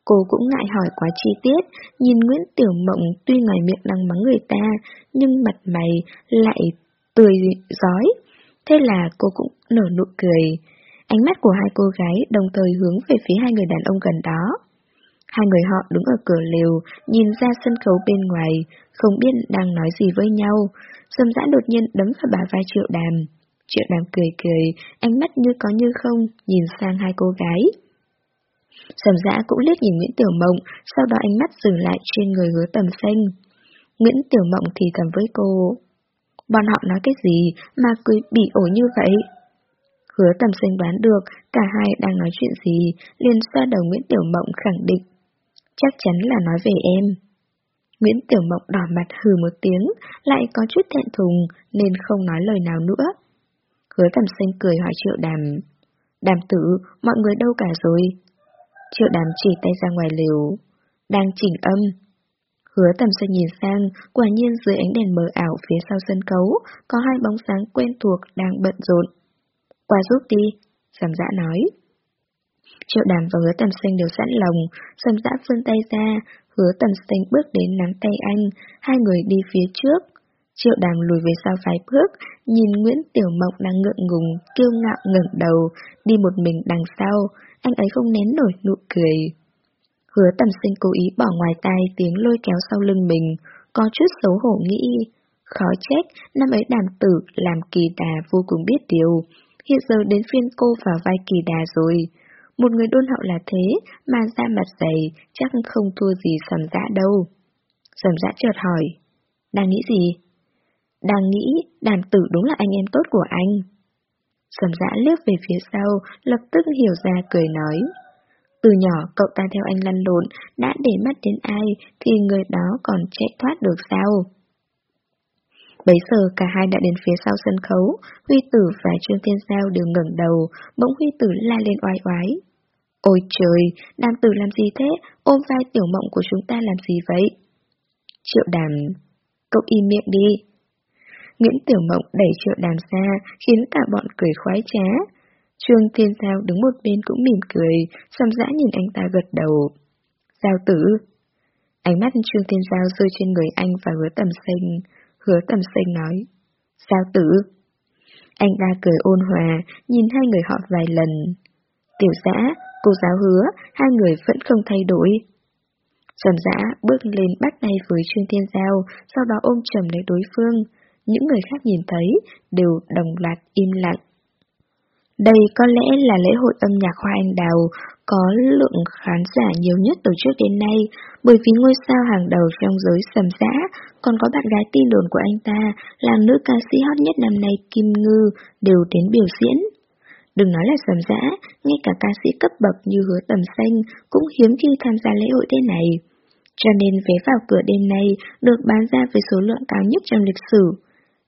Speaker 1: Cô cũng ngại hỏi quá chi tiết, nhìn Nguyễn Tiểu Mộng tuy ngoài miệng đang mắng người ta, nhưng mặt mày lại tươi giói. Thế là cô cũng nở nụ cười. Ánh mắt của hai cô gái đồng thời hướng về phía hai người đàn ông gần đó. Hai người họ đứng ở cửa lều, nhìn ra sân khấu bên ngoài, không biết đang nói gì với nhau. Sâm giã đột nhiên đấm vào bà vai triệu đàm. Triệu đàm cười cười, ánh mắt như có như không, nhìn sang hai cô gái. Sầm dã cũng liếc nhìn Nguyễn Tiểu Mộng, sau đó ánh mắt dừng lại trên người hứa tầm xanh. Nguyễn Tiểu Mộng thì thầm với cô. Bọn họ nói cái gì mà cười bị ổi như vậy? Hứa tầm xanh đoán được cả hai đang nói chuyện gì, liền xoa đầu Nguyễn Tiểu Mộng khẳng định. Chắc chắn là nói về em. Nguyễn Tiểu Mộng đỏ mặt hừ một tiếng, lại có chút thẹn thùng nên không nói lời nào nữa. Hứa tầm xanh cười hỏi triệu đàm. Đàm tử, mọi người đâu cả rồi? Triệu đàm chỉ tay ra ngoài liều. Đang chỉnh âm. Hứa tầm xanh nhìn sang, quả nhiên dưới ánh đèn mờ ảo phía sau sân khấu, có hai bóng sáng quen thuộc đang bận rộn. Qua giúp đi, Sầm dã nói. Triệu đàm và hứa tầm xanh đều sẵn lòng, sầm dã vươn tay ra, hứa tầm xanh bước đến nắm tay anh, hai người đi phía trước. Triệu đàm lùi về sau vài bước, nhìn Nguyễn Tiểu Mộng đang ngượng ngùng, kiêu ngạo ngẩng đầu, đi một mình đằng sau, anh ấy không nén nổi nụ cười. Hứa tầm sinh cố ý bỏ ngoài tai tiếng lôi kéo sau lưng mình, có chút xấu hổ nghĩ. Khó trách, năm ấy đàm tử làm kỳ đà vô cùng biết điều. Hiện giờ đến phiên cô vào vai kỳ đà rồi. Một người đôn hậu là thế, mà da mặt dày, chắc không thua gì sầm dã đâu. Sầm dã chợt hỏi, đang nghĩ gì? Đang nghĩ, đàm tử đúng là anh em tốt của anh. Sầm dã liếc về phía sau, lập tức hiểu ra cười nói. Từ nhỏ cậu ta theo anh lăn lộn, đã để mắt đến ai thì người đó còn chạy thoát được sao? Bấy giờ cả hai đã đến phía sau sân khấu, Huy Tử và Trương Thiên Giao đều ngẩng đầu, bỗng Huy Tử la lên oai oái. Ôi trời, đàm tử làm gì thế? Ôm vai tiểu mộng của chúng ta làm gì vậy? Triệu đàm, cậu im miệng đi. Nguyễn Tiểu Mộng đẩy triệu đàm ra, khiến cả bọn cười khoái trá. Trương Thiên Giao đứng một bên cũng mỉm cười, xăm dã nhìn anh ta gật đầu. Giao tử. Ánh mắt Trương Thiên Giao rơi trên người anh và hứa tầm xanh. Hứa tầm xanh nói. Giao tử. Anh ta cười ôn hòa, nhìn hai người họ vài lần. Tiểu giã, cô giáo hứa, hai người vẫn không thay đổi. Trầm dã bước lên bắt tay với Trương Thiên Giao, sau đó ôm trầm lấy đối phương. Những người khác nhìn thấy, đều đồng loạt im lặng. Đây có lẽ là lễ hội âm nhạc hoa anh đào có lượng khán giả nhiều nhất từ trước đến nay, bởi vì ngôi sao hàng đầu trong giới sầm giã, còn có bạn gái tin đồn của anh ta là nữ ca sĩ hot nhất năm nay Kim Ngư đều đến biểu diễn. Đừng nói là sầm giã, ngay cả ca sĩ cấp bậc như hứa tầm xanh cũng hiếm khi tham gia lễ hội thế này. Cho nên vé vào cửa đêm nay được bán ra với số lượng cao nhất trong lịch sử.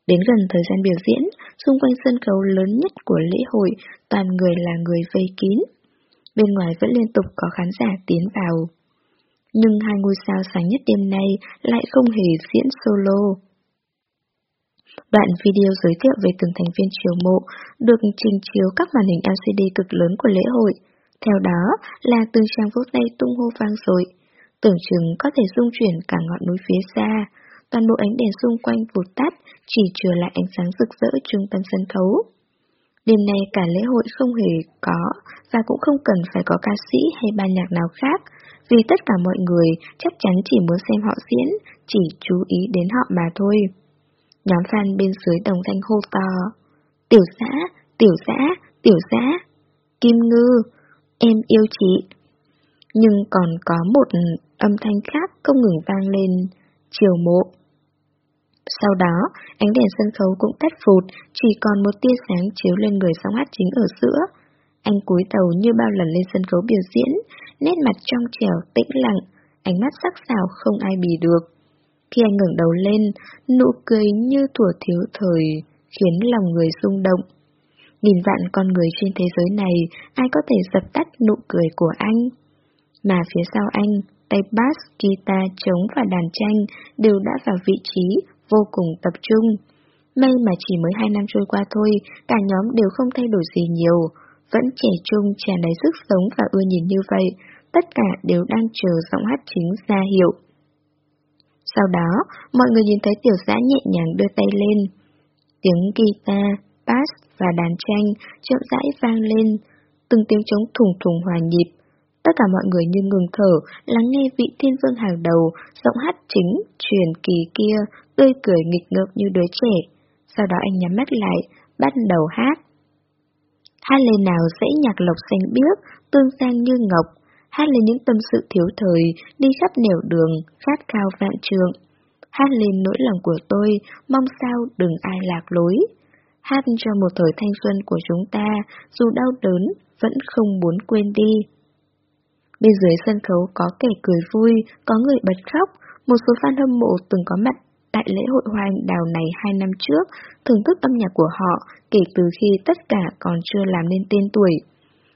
Speaker 1: Đến gần thời gian biểu diễn, xung quanh sân khấu lớn nhất của lễ hội, toàn người là người vây kín. Bên ngoài vẫn liên tục có khán giả tiến vào. Nhưng hai ngôi sao sáng nhất đêm nay lại không hề diễn solo. Đoạn video giới thiệu về từng thành viên chiều mộ được trình chiếu các màn hình LCD cực lớn của lễ hội. Theo đó là từng trang vỗ tay tung hô vang dội, tưởng chừng có thể dung chuyển cả ngọn núi phía xa. Toàn bộ ánh đèn xung quanh vụt tắt, chỉ trừ lại ánh sáng rực rỡ trung tâm sân khấu. Đêm nay cả lễ hội không hề có và cũng không cần phải có ca sĩ hay ban nhạc nào khác, vì tất cả mọi người chắc chắn chỉ muốn xem họ diễn, chỉ chú ý đến họ mà thôi. Nhóm fan bên dưới đồng thanh hô to. Tiểu xã, tiểu xã, tiểu xã, Kim Ngư, em yêu chị. Nhưng còn có một âm thanh khác không ngừng vang lên, chiều mộ. Sau đó, ánh đèn sân khấu cũng tắt phụt, chỉ còn một tia sáng chiếu lên người song hát chính ở giữa. Anh cúi đầu như bao lần lên sân khấu biểu diễn, nét mặt trong trẻo, tĩnh lặng, ánh mắt sắc sảo không ai bì được. Khi anh ngẩng đầu lên, nụ cười như thủa thiếu thời, khiến lòng người rung động. Nghìn vạn con người trên thế giới này, ai có thể dập tắt nụ cười của anh? Mà phía sau anh, tay bass, guitar, trống và đàn tranh đều đã vào vị trí, vô cùng tập trung. May mà chỉ mới hai năm trôi qua thôi, cả nhóm đều không thay đổi gì nhiều, vẫn trẻ trung, tràn đầy sức sống và ưa nhìn như vậy, tất cả đều đang chờ giọng hát chính ra hiệu. Sau đó, mọi người nhìn thấy tiểu giã nhẹ nhàng đưa tay lên. Tiếng guitar, bass và đàn tranh chậm rãi vang lên, từng tiếng trống thùng thùng hòa nhịp. Tất cả mọi người như ngừng thở, lắng nghe vị thiên vương hàng đầu, giọng hát chính, truyền kỳ kia, tươi cười nghịch ngợm như đứa trẻ. Sau đó anh nhắm mắt lại, bắt đầu hát. Hát lên nào dãy nhạc lộc xanh biếc, tương sang như ngọc, hát lên những tâm sự thiếu thời, đi khắp nẻo đường, khát khao vạn trường. Hát lên nỗi lòng của tôi, mong sao đừng ai lạc lối. Hát cho một thời thanh xuân của chúng ta, dù đau đớn, vẫn không muốn quên đi. Bên dưới sân khấu có kẻ cười vui, có người bật khóc, một số fan hâm mộ từng có mặt tại lễ hội hoa anh đào này hai năm trước, thưởng thức âm nhạc của họ kể từ khi tất cả còn chưa làm nên tên tuổi.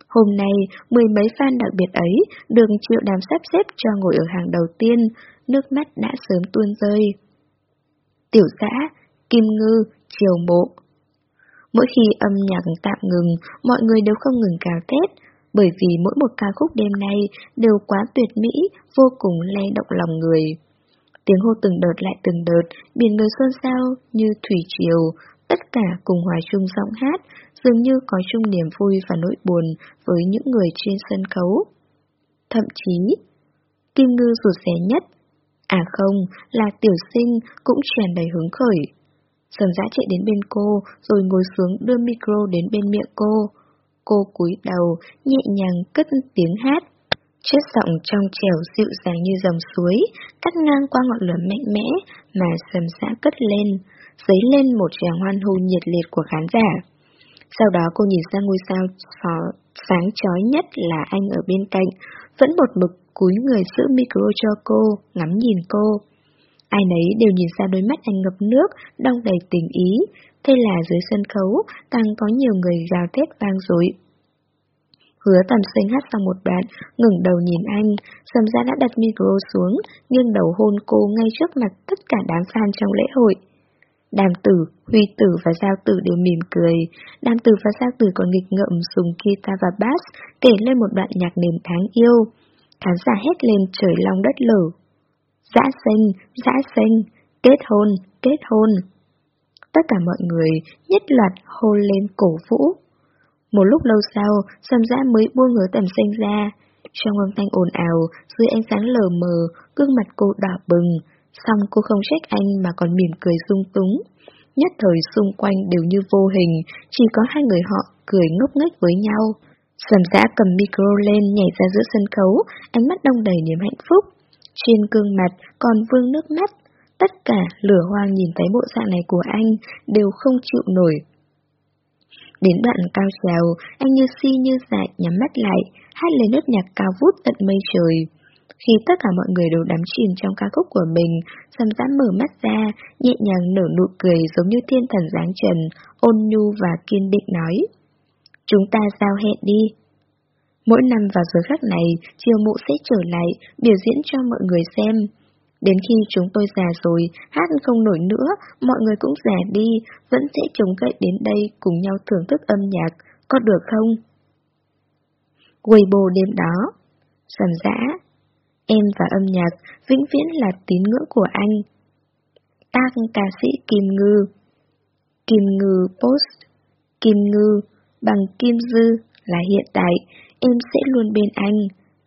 Speaker 1: Hôm nay, mười mấy fan đặc biệt ấy được triệu đàm sắp xếp cho ngồi ở hàng đầu tiên, nước mắt đã sớm tuôn rơi. Tiểu xã, Kim Ngư, Triều Mộ Mỗi khi âm nhạc tạm ngừng, mọi người đều không ngừng cào thét, bởi vì mỗi một ca khúc đêm nay đều quá tuyệt mỹ, vô cùng lay động lòng người. Tiếng hô từng đợt lại từng đợt, biển người xôn xao như thủy triều, tất cả cùng hòa chung giọng hát, dường như có chung niềm vui và nỗi buồn với những người trên sân khấu. Thậm chí, Kim Ngư rụt rẻ nhất, à không, là tiểu sinh cũng tràn đầy hứng khởi. Sầm dã chạy đến bên cô, rồi ngồi xuống đưa micro đến bên miệng cô. Cô cúi đầu, nhẹ nhàng cất tiếng hát. Chất giọng trong trèo dịu dàng như dòng suối, cắt ngang qua ngọn lửa mạnh mẽ mà sầm xã cất lên, dấy lên một tràng hoan hô nhiệt liệt của khán giả. Sau đó cô nhìn sang ngôi sao phó, sáng chói nhất là anh ở bên cạnh, vẫn một mực cúi người giữ micro cho cô, ngắm nhìn cô. Ai nấy đều nhìn ra đôi mắt anh ngập nước, đong đầy tình ý, thế là dưới sân khấu càng có nhiều người gào thét vang dội. Hứa tầm sinh hát xong một đoạn, ngừng đầu nhìn anh, sầm ra đã đặt micro xuống, nghiêng đầu hôn cô ngay trước mặt tất cả đám fan trong lễ hội. Đàm tử, huy tử và giao tử đều mỉm cười, đàm tử và giao tử còn nghịch ngợm dùng guitar và bass kể lên một đoạn nhạc nền tháng yêu. Khán giả hét lên trời long đất lở. Dã sinh, dã sinh, kết hôn, kết hôn. Tất cả mọi người nhất loạt hôn lên cổ vũ. Một lúc lâu sau, Sầm Dã mới buông hứa tầm xanh ra. Trong âm thanh ồn ào, dưới ánh sáng lờ mờ, gương mặt cô đỏ bừng. Xong cô không trách anh mà còn mỉm cười sung túng. Nhất thời xung quanh đều như vô hình, chỉ có hai người họ cười ngốc nghếch với nhau. Sầm Dã cầm micro lên nhảy ra giữa sân khấu, ánh mắt đông đầy niềm hạnh phúc. Trên gương mặt còn vương nước mắt. Tất cả lửa hoang nhìn thấy bộ dạng này của anh đều không chịu nổi Đến đoạn cao trào, anh như si như dại nhắm mắt lại, hát lên nốt nhạc cao vút tận mây trời. Khi tất cả mọi người đều đắm chìm trong ca khúc của mình, Sầm giãn mở mắt ra, nhẹ nhàng nở nụ cười giống như thiên thần dáng trần, ôn nhu và kiên định nói. Chúng ta giao hẹn đi. Mỗi năm vào giờ khắc này, chiều mụ sẽ trở lại, biểu diễn cho mọi người xem. Đến khi chúng tôi già rồi, hát không nổi nữa, mọi người cũng già đi, vẫn sẽ chống cậy đến đây cùng nhau thưởng thức âm nhạc, có được không? Weibo đêm đó. Sầm dã Em và âm nhạc vĩnh viễn là tín ngưỡng của anh. Tác ca sĩ Kim Ngư. Kim Ngư Post. Kim Ngư bằng Kim Dư là hiện tại, em sẽ luôn bên anh.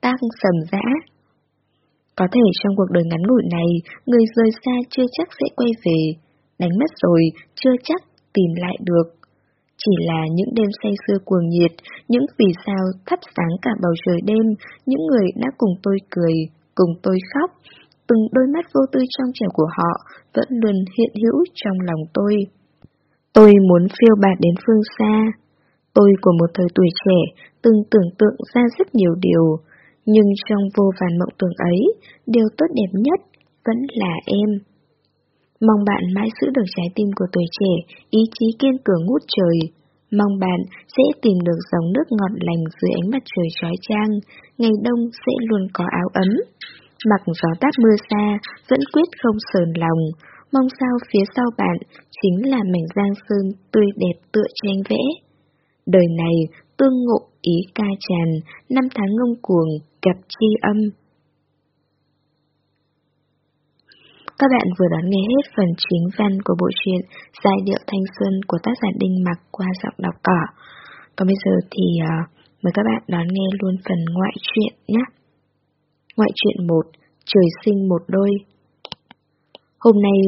Speaker 1: Tác sầm dã có thể trong cuộc đời ngắn ngủi này, người rời xa chưa chắc sẽ quay về, đánh mất rồi chưa chắc tìm lại được. Chỉ là những đêm say sưa cuồng nhiệt, những vì sao thắp sáng cả bầu trời đêm, những người đã cùng tôi cười, cùng tôi khóc, từng đôi mắt vô tư trong trẻo của họ vẫn luôn hiện hữu trong lòng tôi. Tôi muốn phiêu bạt đến phương xa. Tôi của một thời tuổi trẻ từng tưởng tượng ra rất nhiều điều, nhưng trong vô vàn mộng tưởng ấy, điều tốt đẹp nhất vẫn là em. Mong bạn mãi giữ được trái tim của tuổi trẻ, ý chí kiên cường ngút trời. Mong bạn sẽ tìm được dòng nước ngọt lành dưới ánh mặt trời trói trang, ngày đông sẽ luôn có áo ấm. Mặc gió táp mưa xa, vẫn quyết không sờn lòng. Mong sao phía sau bạn chính là mảnh giang sơn tươi đẹp tựa tranh vẽ. Đời này tương ngộ ý ca tràn, năm tháng ngông cuồng, kẹp chi âm. Các bạn vừa đón nghe hết phần chính văn của bộ truyện Giai điệu thanh xuân của tác giả Đinh Mặc qua giọng đọc cỏ. Còn bây giờ thì uh, mời các bạn đón nghe luôn phần ngoại truyện nhé. Ngoại truyện 1 Trời sinh một đôi Hôm nay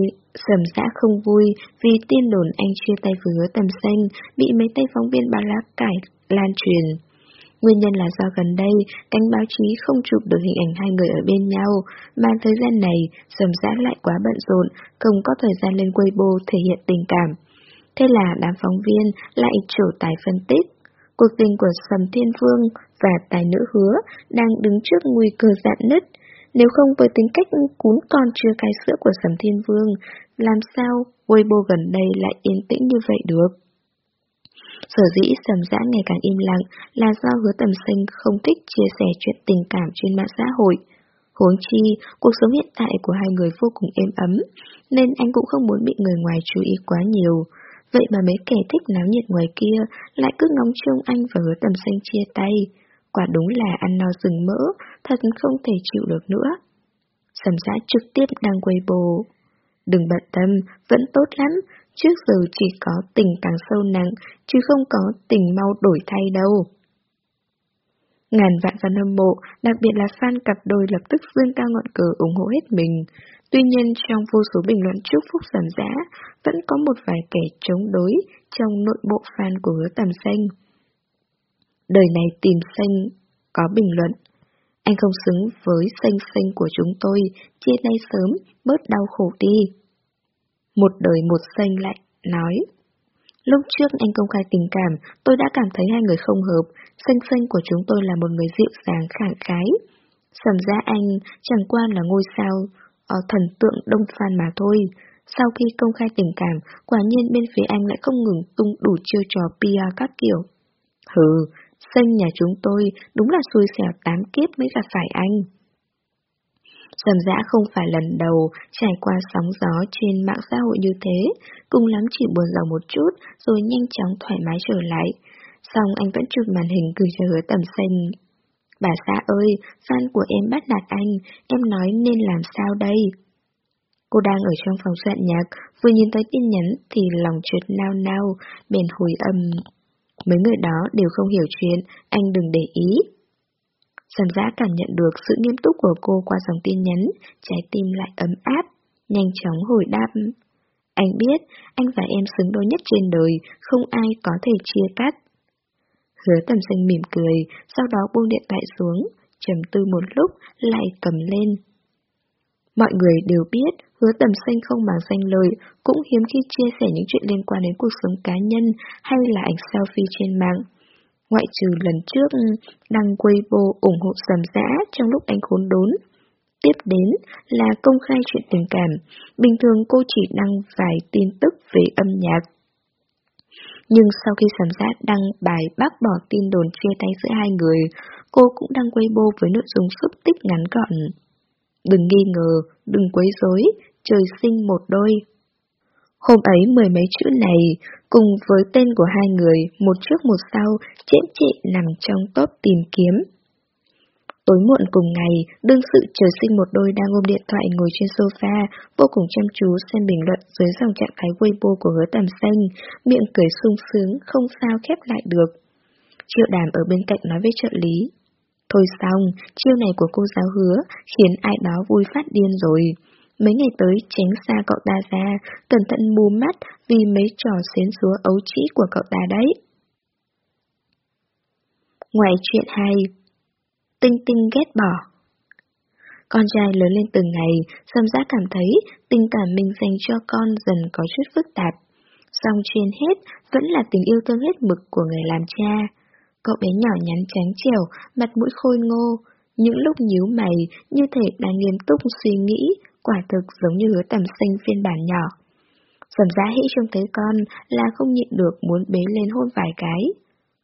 Speaker 1: Sầm xã không vui vì tin đồn anh chia tay với hứa tầm xanh bị mấy tay phóng viên báo lá cải lan truyền. Nguyên nhân là do gần đây, cánh báo chí không chụp được hình ảnh hai người ở bên nhau, mà thời gian này, sầm giã lại quá bận rộn, không có thời gian lên Weibo thể hiện tình cảm. Thế là đám phóng viên lại trổ tài phân tích. Cuộc tình của Sầm Thiên Vương và tài nữ hứa đang đứng trước nguy cơ dạn nứt. Nếu không với tính cách cún con chưa cai sữa của Sầm Thiên Vương, làm sao Weibo gần đây lại yên tĩnh như vậy được? Sở dĩ sầm dã ngày càng im lặng là do hứa tầm sinh không thích chia sẻ chuyện tình cảm trên mạng xã hội. Huống chi, cuộc sống hiện tại của hai người vô cùng êm ấm, nên anh cũng không muốn bị người ngoài chú ý quá nhiều. Vậy mà mấy kẻ thích náo nhiệt ngoài kia lại cứ ngóng trông anh và hứa tầm xanh chia tay. Quả đúng là ăn no rừng mỡ, thật không thể chịu được nữa. Sầm giã trực tiếp đăng Weibo. Đừng bận tâm, vẫn tốt lắm, Trước giờ chỉ có tình càng sâu nặng, chứ không có tình mau đổi thay đâu. Ngàn vạn fan hâm mộ, đặc biệt là fan cặp đôi lập tức dương cao ngọn cờ ủng hộ hết mình. Tuy nhiên trong vô số bình luận chúc phúc giảm giá, vẫn có một vài kẻ chống đối trong nội bộ fan của hứa tầm xanh. Đời này tìm xanh có bình luận. Anh không xứng với xanh xanh của chúng tôi, chia tay sớm, bớt đau khổ đi. Một đời một xanh lại, nói. Lúc trước anh công khai tình cảm, tôi đã cảm thấy hai người không hợp, xanh xanh của chúng tôi là một người dịu dàng khẳng khái. Sầm ra anh chẳng qua là ngôi sao, ở thần tượng đông phan mà thôi. Sau khi công khai tình cảm, quả nhiên bên phía anh lại không ngừng tung đủ chiêu trò PR các kiểu. Hừ, xanh nhà chúng tôi đúng là xui xẻo tám kiếp mới gặp phải anh. Sầm dã không phải lần đầu trải qua sóng gió trên mạng xã hội như thế, cùng lắm chỉ buồn giàu một chút rồi nhanh chóng thoải mái trở lại. Xong anh vẫn chụp màn hình gửi cho hứa tầm xanh. Bà xã ơi, fan của em bắt nạt anh, em nói nên làm sao đây? Cô đang ở trong phòng soạn nhạc, vừa nhìn thấy tin nhắn thì lòng trượt nao nao, bèn hồi âm. Mấy người đó đều không hiểu chuyện, anh đừng để ý. Sầm giã cảm nhận được sự nghiêm túc của cô qua dòng tin nhắn, trái tim lại ấm áp, nhanh chóng hồi đáp. Anh biết, anh và em xứng đôi nhất trên đời, không ai có thể chia cắt. Hứa tầm xanh mỉm cười, sau đó buông điện thoại xuống, trầm tư một lúc, lại cầm lên. Mọi người đều biết, hứa tầm xanh không màng danh lời, cũng hiếm khi chia sẻ những chuyện liên quan đến cuộc sống cá nhân hay là ảnh selfie trên mạng. Ngoại trừ lần trước đăng Weibo ủng hộ sầm giã trong lúc anh khốn đốn. Tiếp đến là công khai chuyện tình cảm, bình thường cô chỉ đăng vài tin tức về âm nhạc. Nhưng sau khi sầm giã đăng bài bác bỏ tin đồn chia tay giữa hai người, cô cũng đăng Weibo với nội dung xúc tích ngắn gọn. Đừng nghi ngờ, đừng quấy rối, trời sinh một đôi. Hôm ấy mười mấy chữ này, cùng với tên của hai người, một trước một sau, chễm chị nằm trong top tìm kiếm. Tối muộn cùng ngày, đương sự trời sinh một đôi đang ôm điện thoại ngồi trên sofa, vô cùng chăm chú xem bình luận dưới dòng trạng thái Weibo của hứa tầm xanh, miệng cười sung sướng, không sao khép lại được. Triệu đàm ở bên cạnh nói với trợ lý. Thôi xong, chiêu này của cô giáo hứa khiến ai đó vui phát điên rồi. Mấy ngày tới tránh xa cậu ta ra, cẩn thận mù mắt vì mấy trò xến xúa ấu trĩ của cậu ta đấy. Ngoài chuyện hay, Tinh Tinh ghét bỏ. Con trai lớn lên từng ngày, Sâm Giác cảm thấy tình cảm mình dành cho con dần có chút phức tạp. Song trên hết vẫn là tình yêu thương hết mực của người làm cha. Cậu bé nhỏ nhắn trắng trẻo, mặt mũi khôi ngô, những lúc nhíu mày như thể đang nghiêm túc suy nghĩ, quả thực giống như hứa tầm sinh phiên bản nhỏ. Sầm giá hĩ trông thấy con là không nhịn được muốn bế lên hôn vài cái.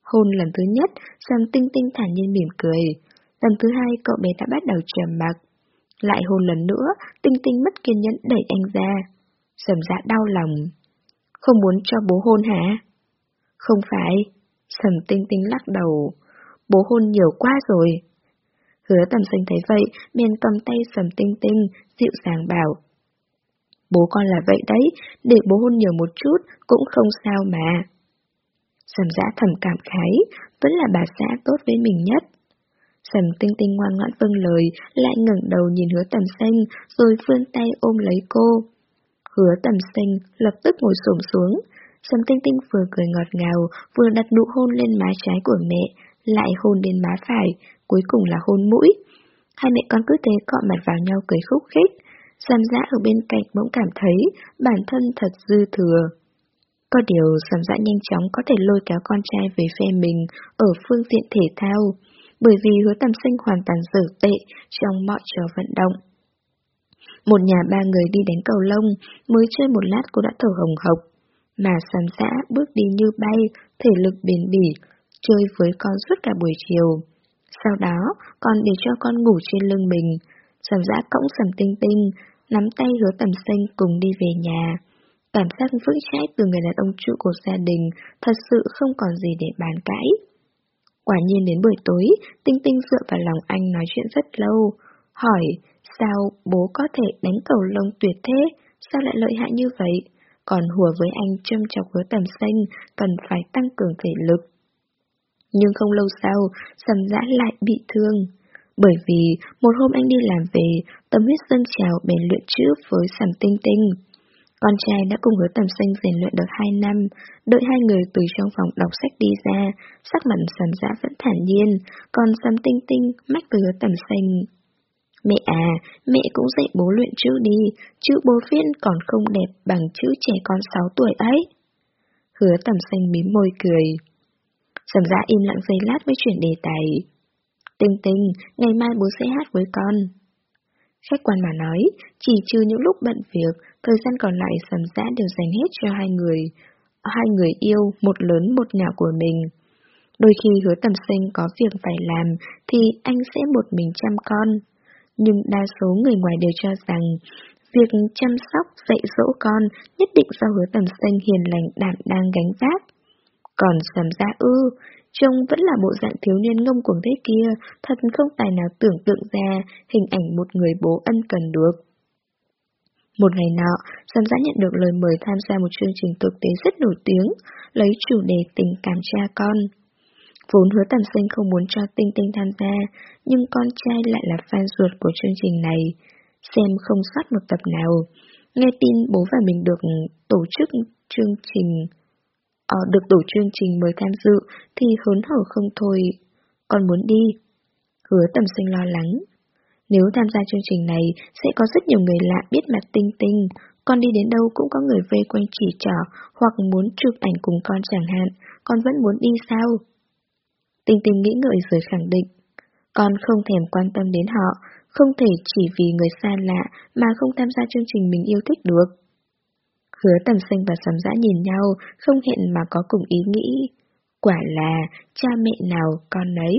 Speaker 1: Hôn lần thứ nhất, Sầm tinh tinh thản nhiên mỉm cười. Lần thứ hai cậu bé đã bắt đầu trầm mặc. Lại hôn lần nữa, tinh tinh mất kiên nhẫn đẩy anh ra. Sầm Giá đau lòng. Không muốn cho bố hôn hả? Không phải. Sầm tinh tinh lắc đầu. Bố hôn nhiều quá rồi. Hứa tầm sinh thấy vậy, bèn cầm tay sầm tinh tinh, dịu dàng bảo. Bố con là vậy đấy, để bố hôn nhiều một chút, cũng không sao mà. Sầm giã thầm cảm khái, vẫn là bà xã tốt với mình nhất. Sầm tinh tinh ngoan ngoãn vâng lời, lại ngẩng đầu nhìn hứa tầm xanh, rồi vươn tay ôm lấy cô. Hứa tầm xanh lập tức ngồi xổm xuống. Sầm tinh tinh vừa cười ngọt ngào, vừa đặt nụ hôn lên má trái của mẹ, lại hôn lên má phải, cuối cùng là hôn mũi. Hai mẹ con cứ thế cọ mặt vào nhau cười khúc khích. Sầm dã ở bên cạnh bỗng cảm thấy bản thân thật dư thừa. Có điều sầm dã nhanh chóng có thể lôi kéo con trai về phe mình ở phương diện thể thao, bởi vì hứa tầm sinh hoàn toàn dở tệ trong mọi trò vận động. Một nhà ba người đi đánh cầu lông, mới chơi một lát cô đã thở hồng hộc. Mà sầm dã bước đi như bay, thể lực bền bỉ, chơi với con suốt cả buổi chiều. Sau đó, còn để cho con ngủ trên lưng mình. Sầm dã cõng sầm tinh tinh, nắm tay hứa tầm xanh cùng đi về nhà. Cảm giác vững chãi từ người đàn ông trụ của gia đình thật sự không còn gì để bàn cãi. Quả nhiên đến buổi tối, Tinh Tinh dựa vào lòng anh nói chuyện rất lâu. Hỏi, sao bố có thể đánh cầu lông tuyệt thế, sao lại lợi hại như vậy? Còn hùa với anh châm chọc hứa tầm xanh, cần phải tăng cường thể lực. Nhưng không lâu sau, sầm dã lại bị thương. Bởi vì một hôm anh đi làm về, tâm huyết dâng trào bèn luyện chữ với sầm tinh tinh. Con trai đã cùng với tầm xanh rèn luyện được hai năm, đợi hai người từ trong phòng đọc sách đi ra, sắc mặt sầm dã vẫn thản nhiên, còn sầm tinh tinh mách với tầm xanh. Mẹ à, mẹ cũng dạy bố luyện chữ đi, chữ bố phiên còn không đẹp bằng chữ trẻ con 6 tuổi ấy. Hứa tầm xanh mím môi cười. Sầm dã im lặng giây lát mới chuyển đề tài. Tinh tinh, ngày mai bố sẽ hát với con. Khách quan mà nói, chỉ trừ những lúc bận việc, thời gian còn lại sầm dã đều dành hết cho hai người. Hai người yêu, một lớn một nhỏ của mình. Đôi khi hứa tầm sinh có việc phải làm thì anh sẽ một mình chăm con. Nhưng đa số người ngoài đều cho rằng việc chăm sóc, dạy dỗ con nhất định do hứa tầm sinh hiền lành đảm đang gánh vác. Còn sầm ra ư, trông vẫn là bộ dạng thiếu niên ngông cuồng thế kia, thật không tài nào tưởng tượng ra hình ảnh một người bố ân cần được. Một ngày nọ, Sầm Giã nhận được lời mời tham gia một chương trình thực tế rất nổi tiếng, lấy chủ đề tình cảm cha con. Vốn hứa tầm sinh không muốn cho Tinh Tinh tham gia, nhưng con trai lại là fan ruột của chương trình này. Xem không sót một tập nào. Nghe tin bố và mình được tổ chức chương trình, Ờ, được tổ chương trình mời tham dự thì hớn hở không thôi. Con muốn đi. Hứa tầm sinh lo lắng. Nếu tham gia chương trình này, sẽ có rất nhiều người lạ biết mặt Tinh Tinh. Con đi đến đâu cũng có người vây quanh chỉ trỏ hoặc muốn chụp ảnh cùng con chẳng hạn. Con vẫn muốn đi sao? Tinh Tinh nghĩ ngợi rồi khẳng định. Con không thèm quan tâm đến họ, không thể chỉ vì người xa lạ mà không tham gia chương trình mình yêu thích được. Hứa tầm xanh và sầm dã nhìn nhau, không hẹn mà có cùng ý nghĩ. Quả là, cha mẹ nào con nấy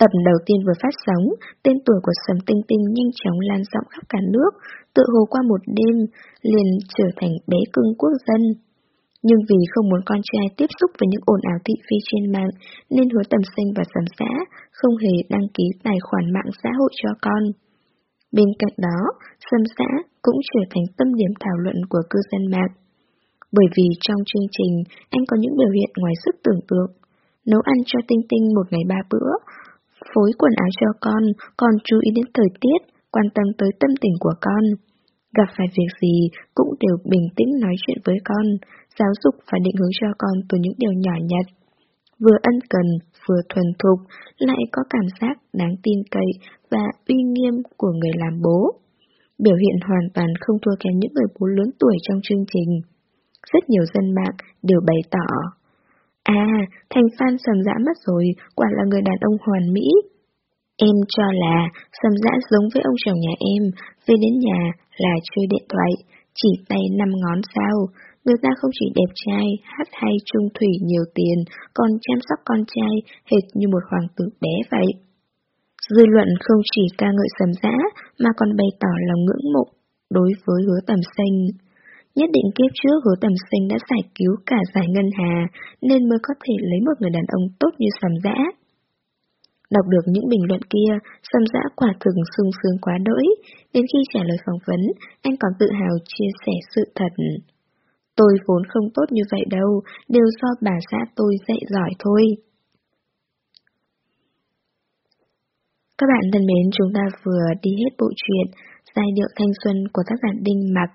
Speaker 1: Tập đầu tiên vừa phát sóng, tên tuổi của Sầm Tinh Tinh nhanh chóng lan rộng khắp cả nước, tự hồ qua một đêm, liền trở thành bé cưng quốc dân. Nhưng vì không muốn con trai tiếp xúc với những ồn ào thị phi trên mạng, nên hứa tầm sinh và sầm xã không hề đăng ký tài khoản mạng xã hội cho con. Bên cạnh đó, xâm xã cũng trở thành tâm điểm thảo luận của cư dân mạng. Bởi vì trong chương trình, anh có những biểu hiện ngoài sức tưởng tượng. Nấu ăn cho Tinh Tinh một ngày ba bữa, phối quần áo cho con, còn chú ý đến thời tiết, quan tâm tới tâm tình của con. Gặp phải việc gì cũng đều bình tĩnh nói chuyện với con, giáo dục và định hướng cho con từ những điều nhỏ nhặt. Vừa ân cần, vừa thuần thục, lại có cảm giác đáng tin cậy và uy nghiêm của người làm bố. Biểu hiện hoàn toàn không thua kém những người bố lớn tuổi trong chương trình. Rất nhiều dân mạng đều bày tỏ. À, thành phan sầm dã mất rồi, quả là người đàn ông hoàn mỹ. Em cho là sầm dã giống với ông chồng nhà em, về đến nhà là chơi điện thoại, chỉ tay năm ngón sao. Người ta không chỉ đẹp trai, hát hay trung thủy nhiều tiền, còn chăm sóc con trai hệt như một hoàng tử bé vậy. Dư luận không chỉ ca ngợi sầm dã mà còn bày tỏ lòng ngưỡng mộ đối với hứa tầm xanh. Nhất định kiếp trước hứa tầm Xanh đã giải cứu cả giải ngân hà, nên mới có thể lấy một người đàn ông tốt như sầm dã. Đọc được những bình luận kia, sầm dã quả thực sung sướng quá đỗi, đến khi trả lời phỏng vấn, anh còn tự hào chia sẻ sự thật. Tôi vốn không tốt như vậy đâu, đều do bà xã tôi dạy giỏi thôi. Các bạn thân mến, chúng ta vừa đi hết bộ truyện Giai điệu thanh xuân của tác giả Đinh Mặc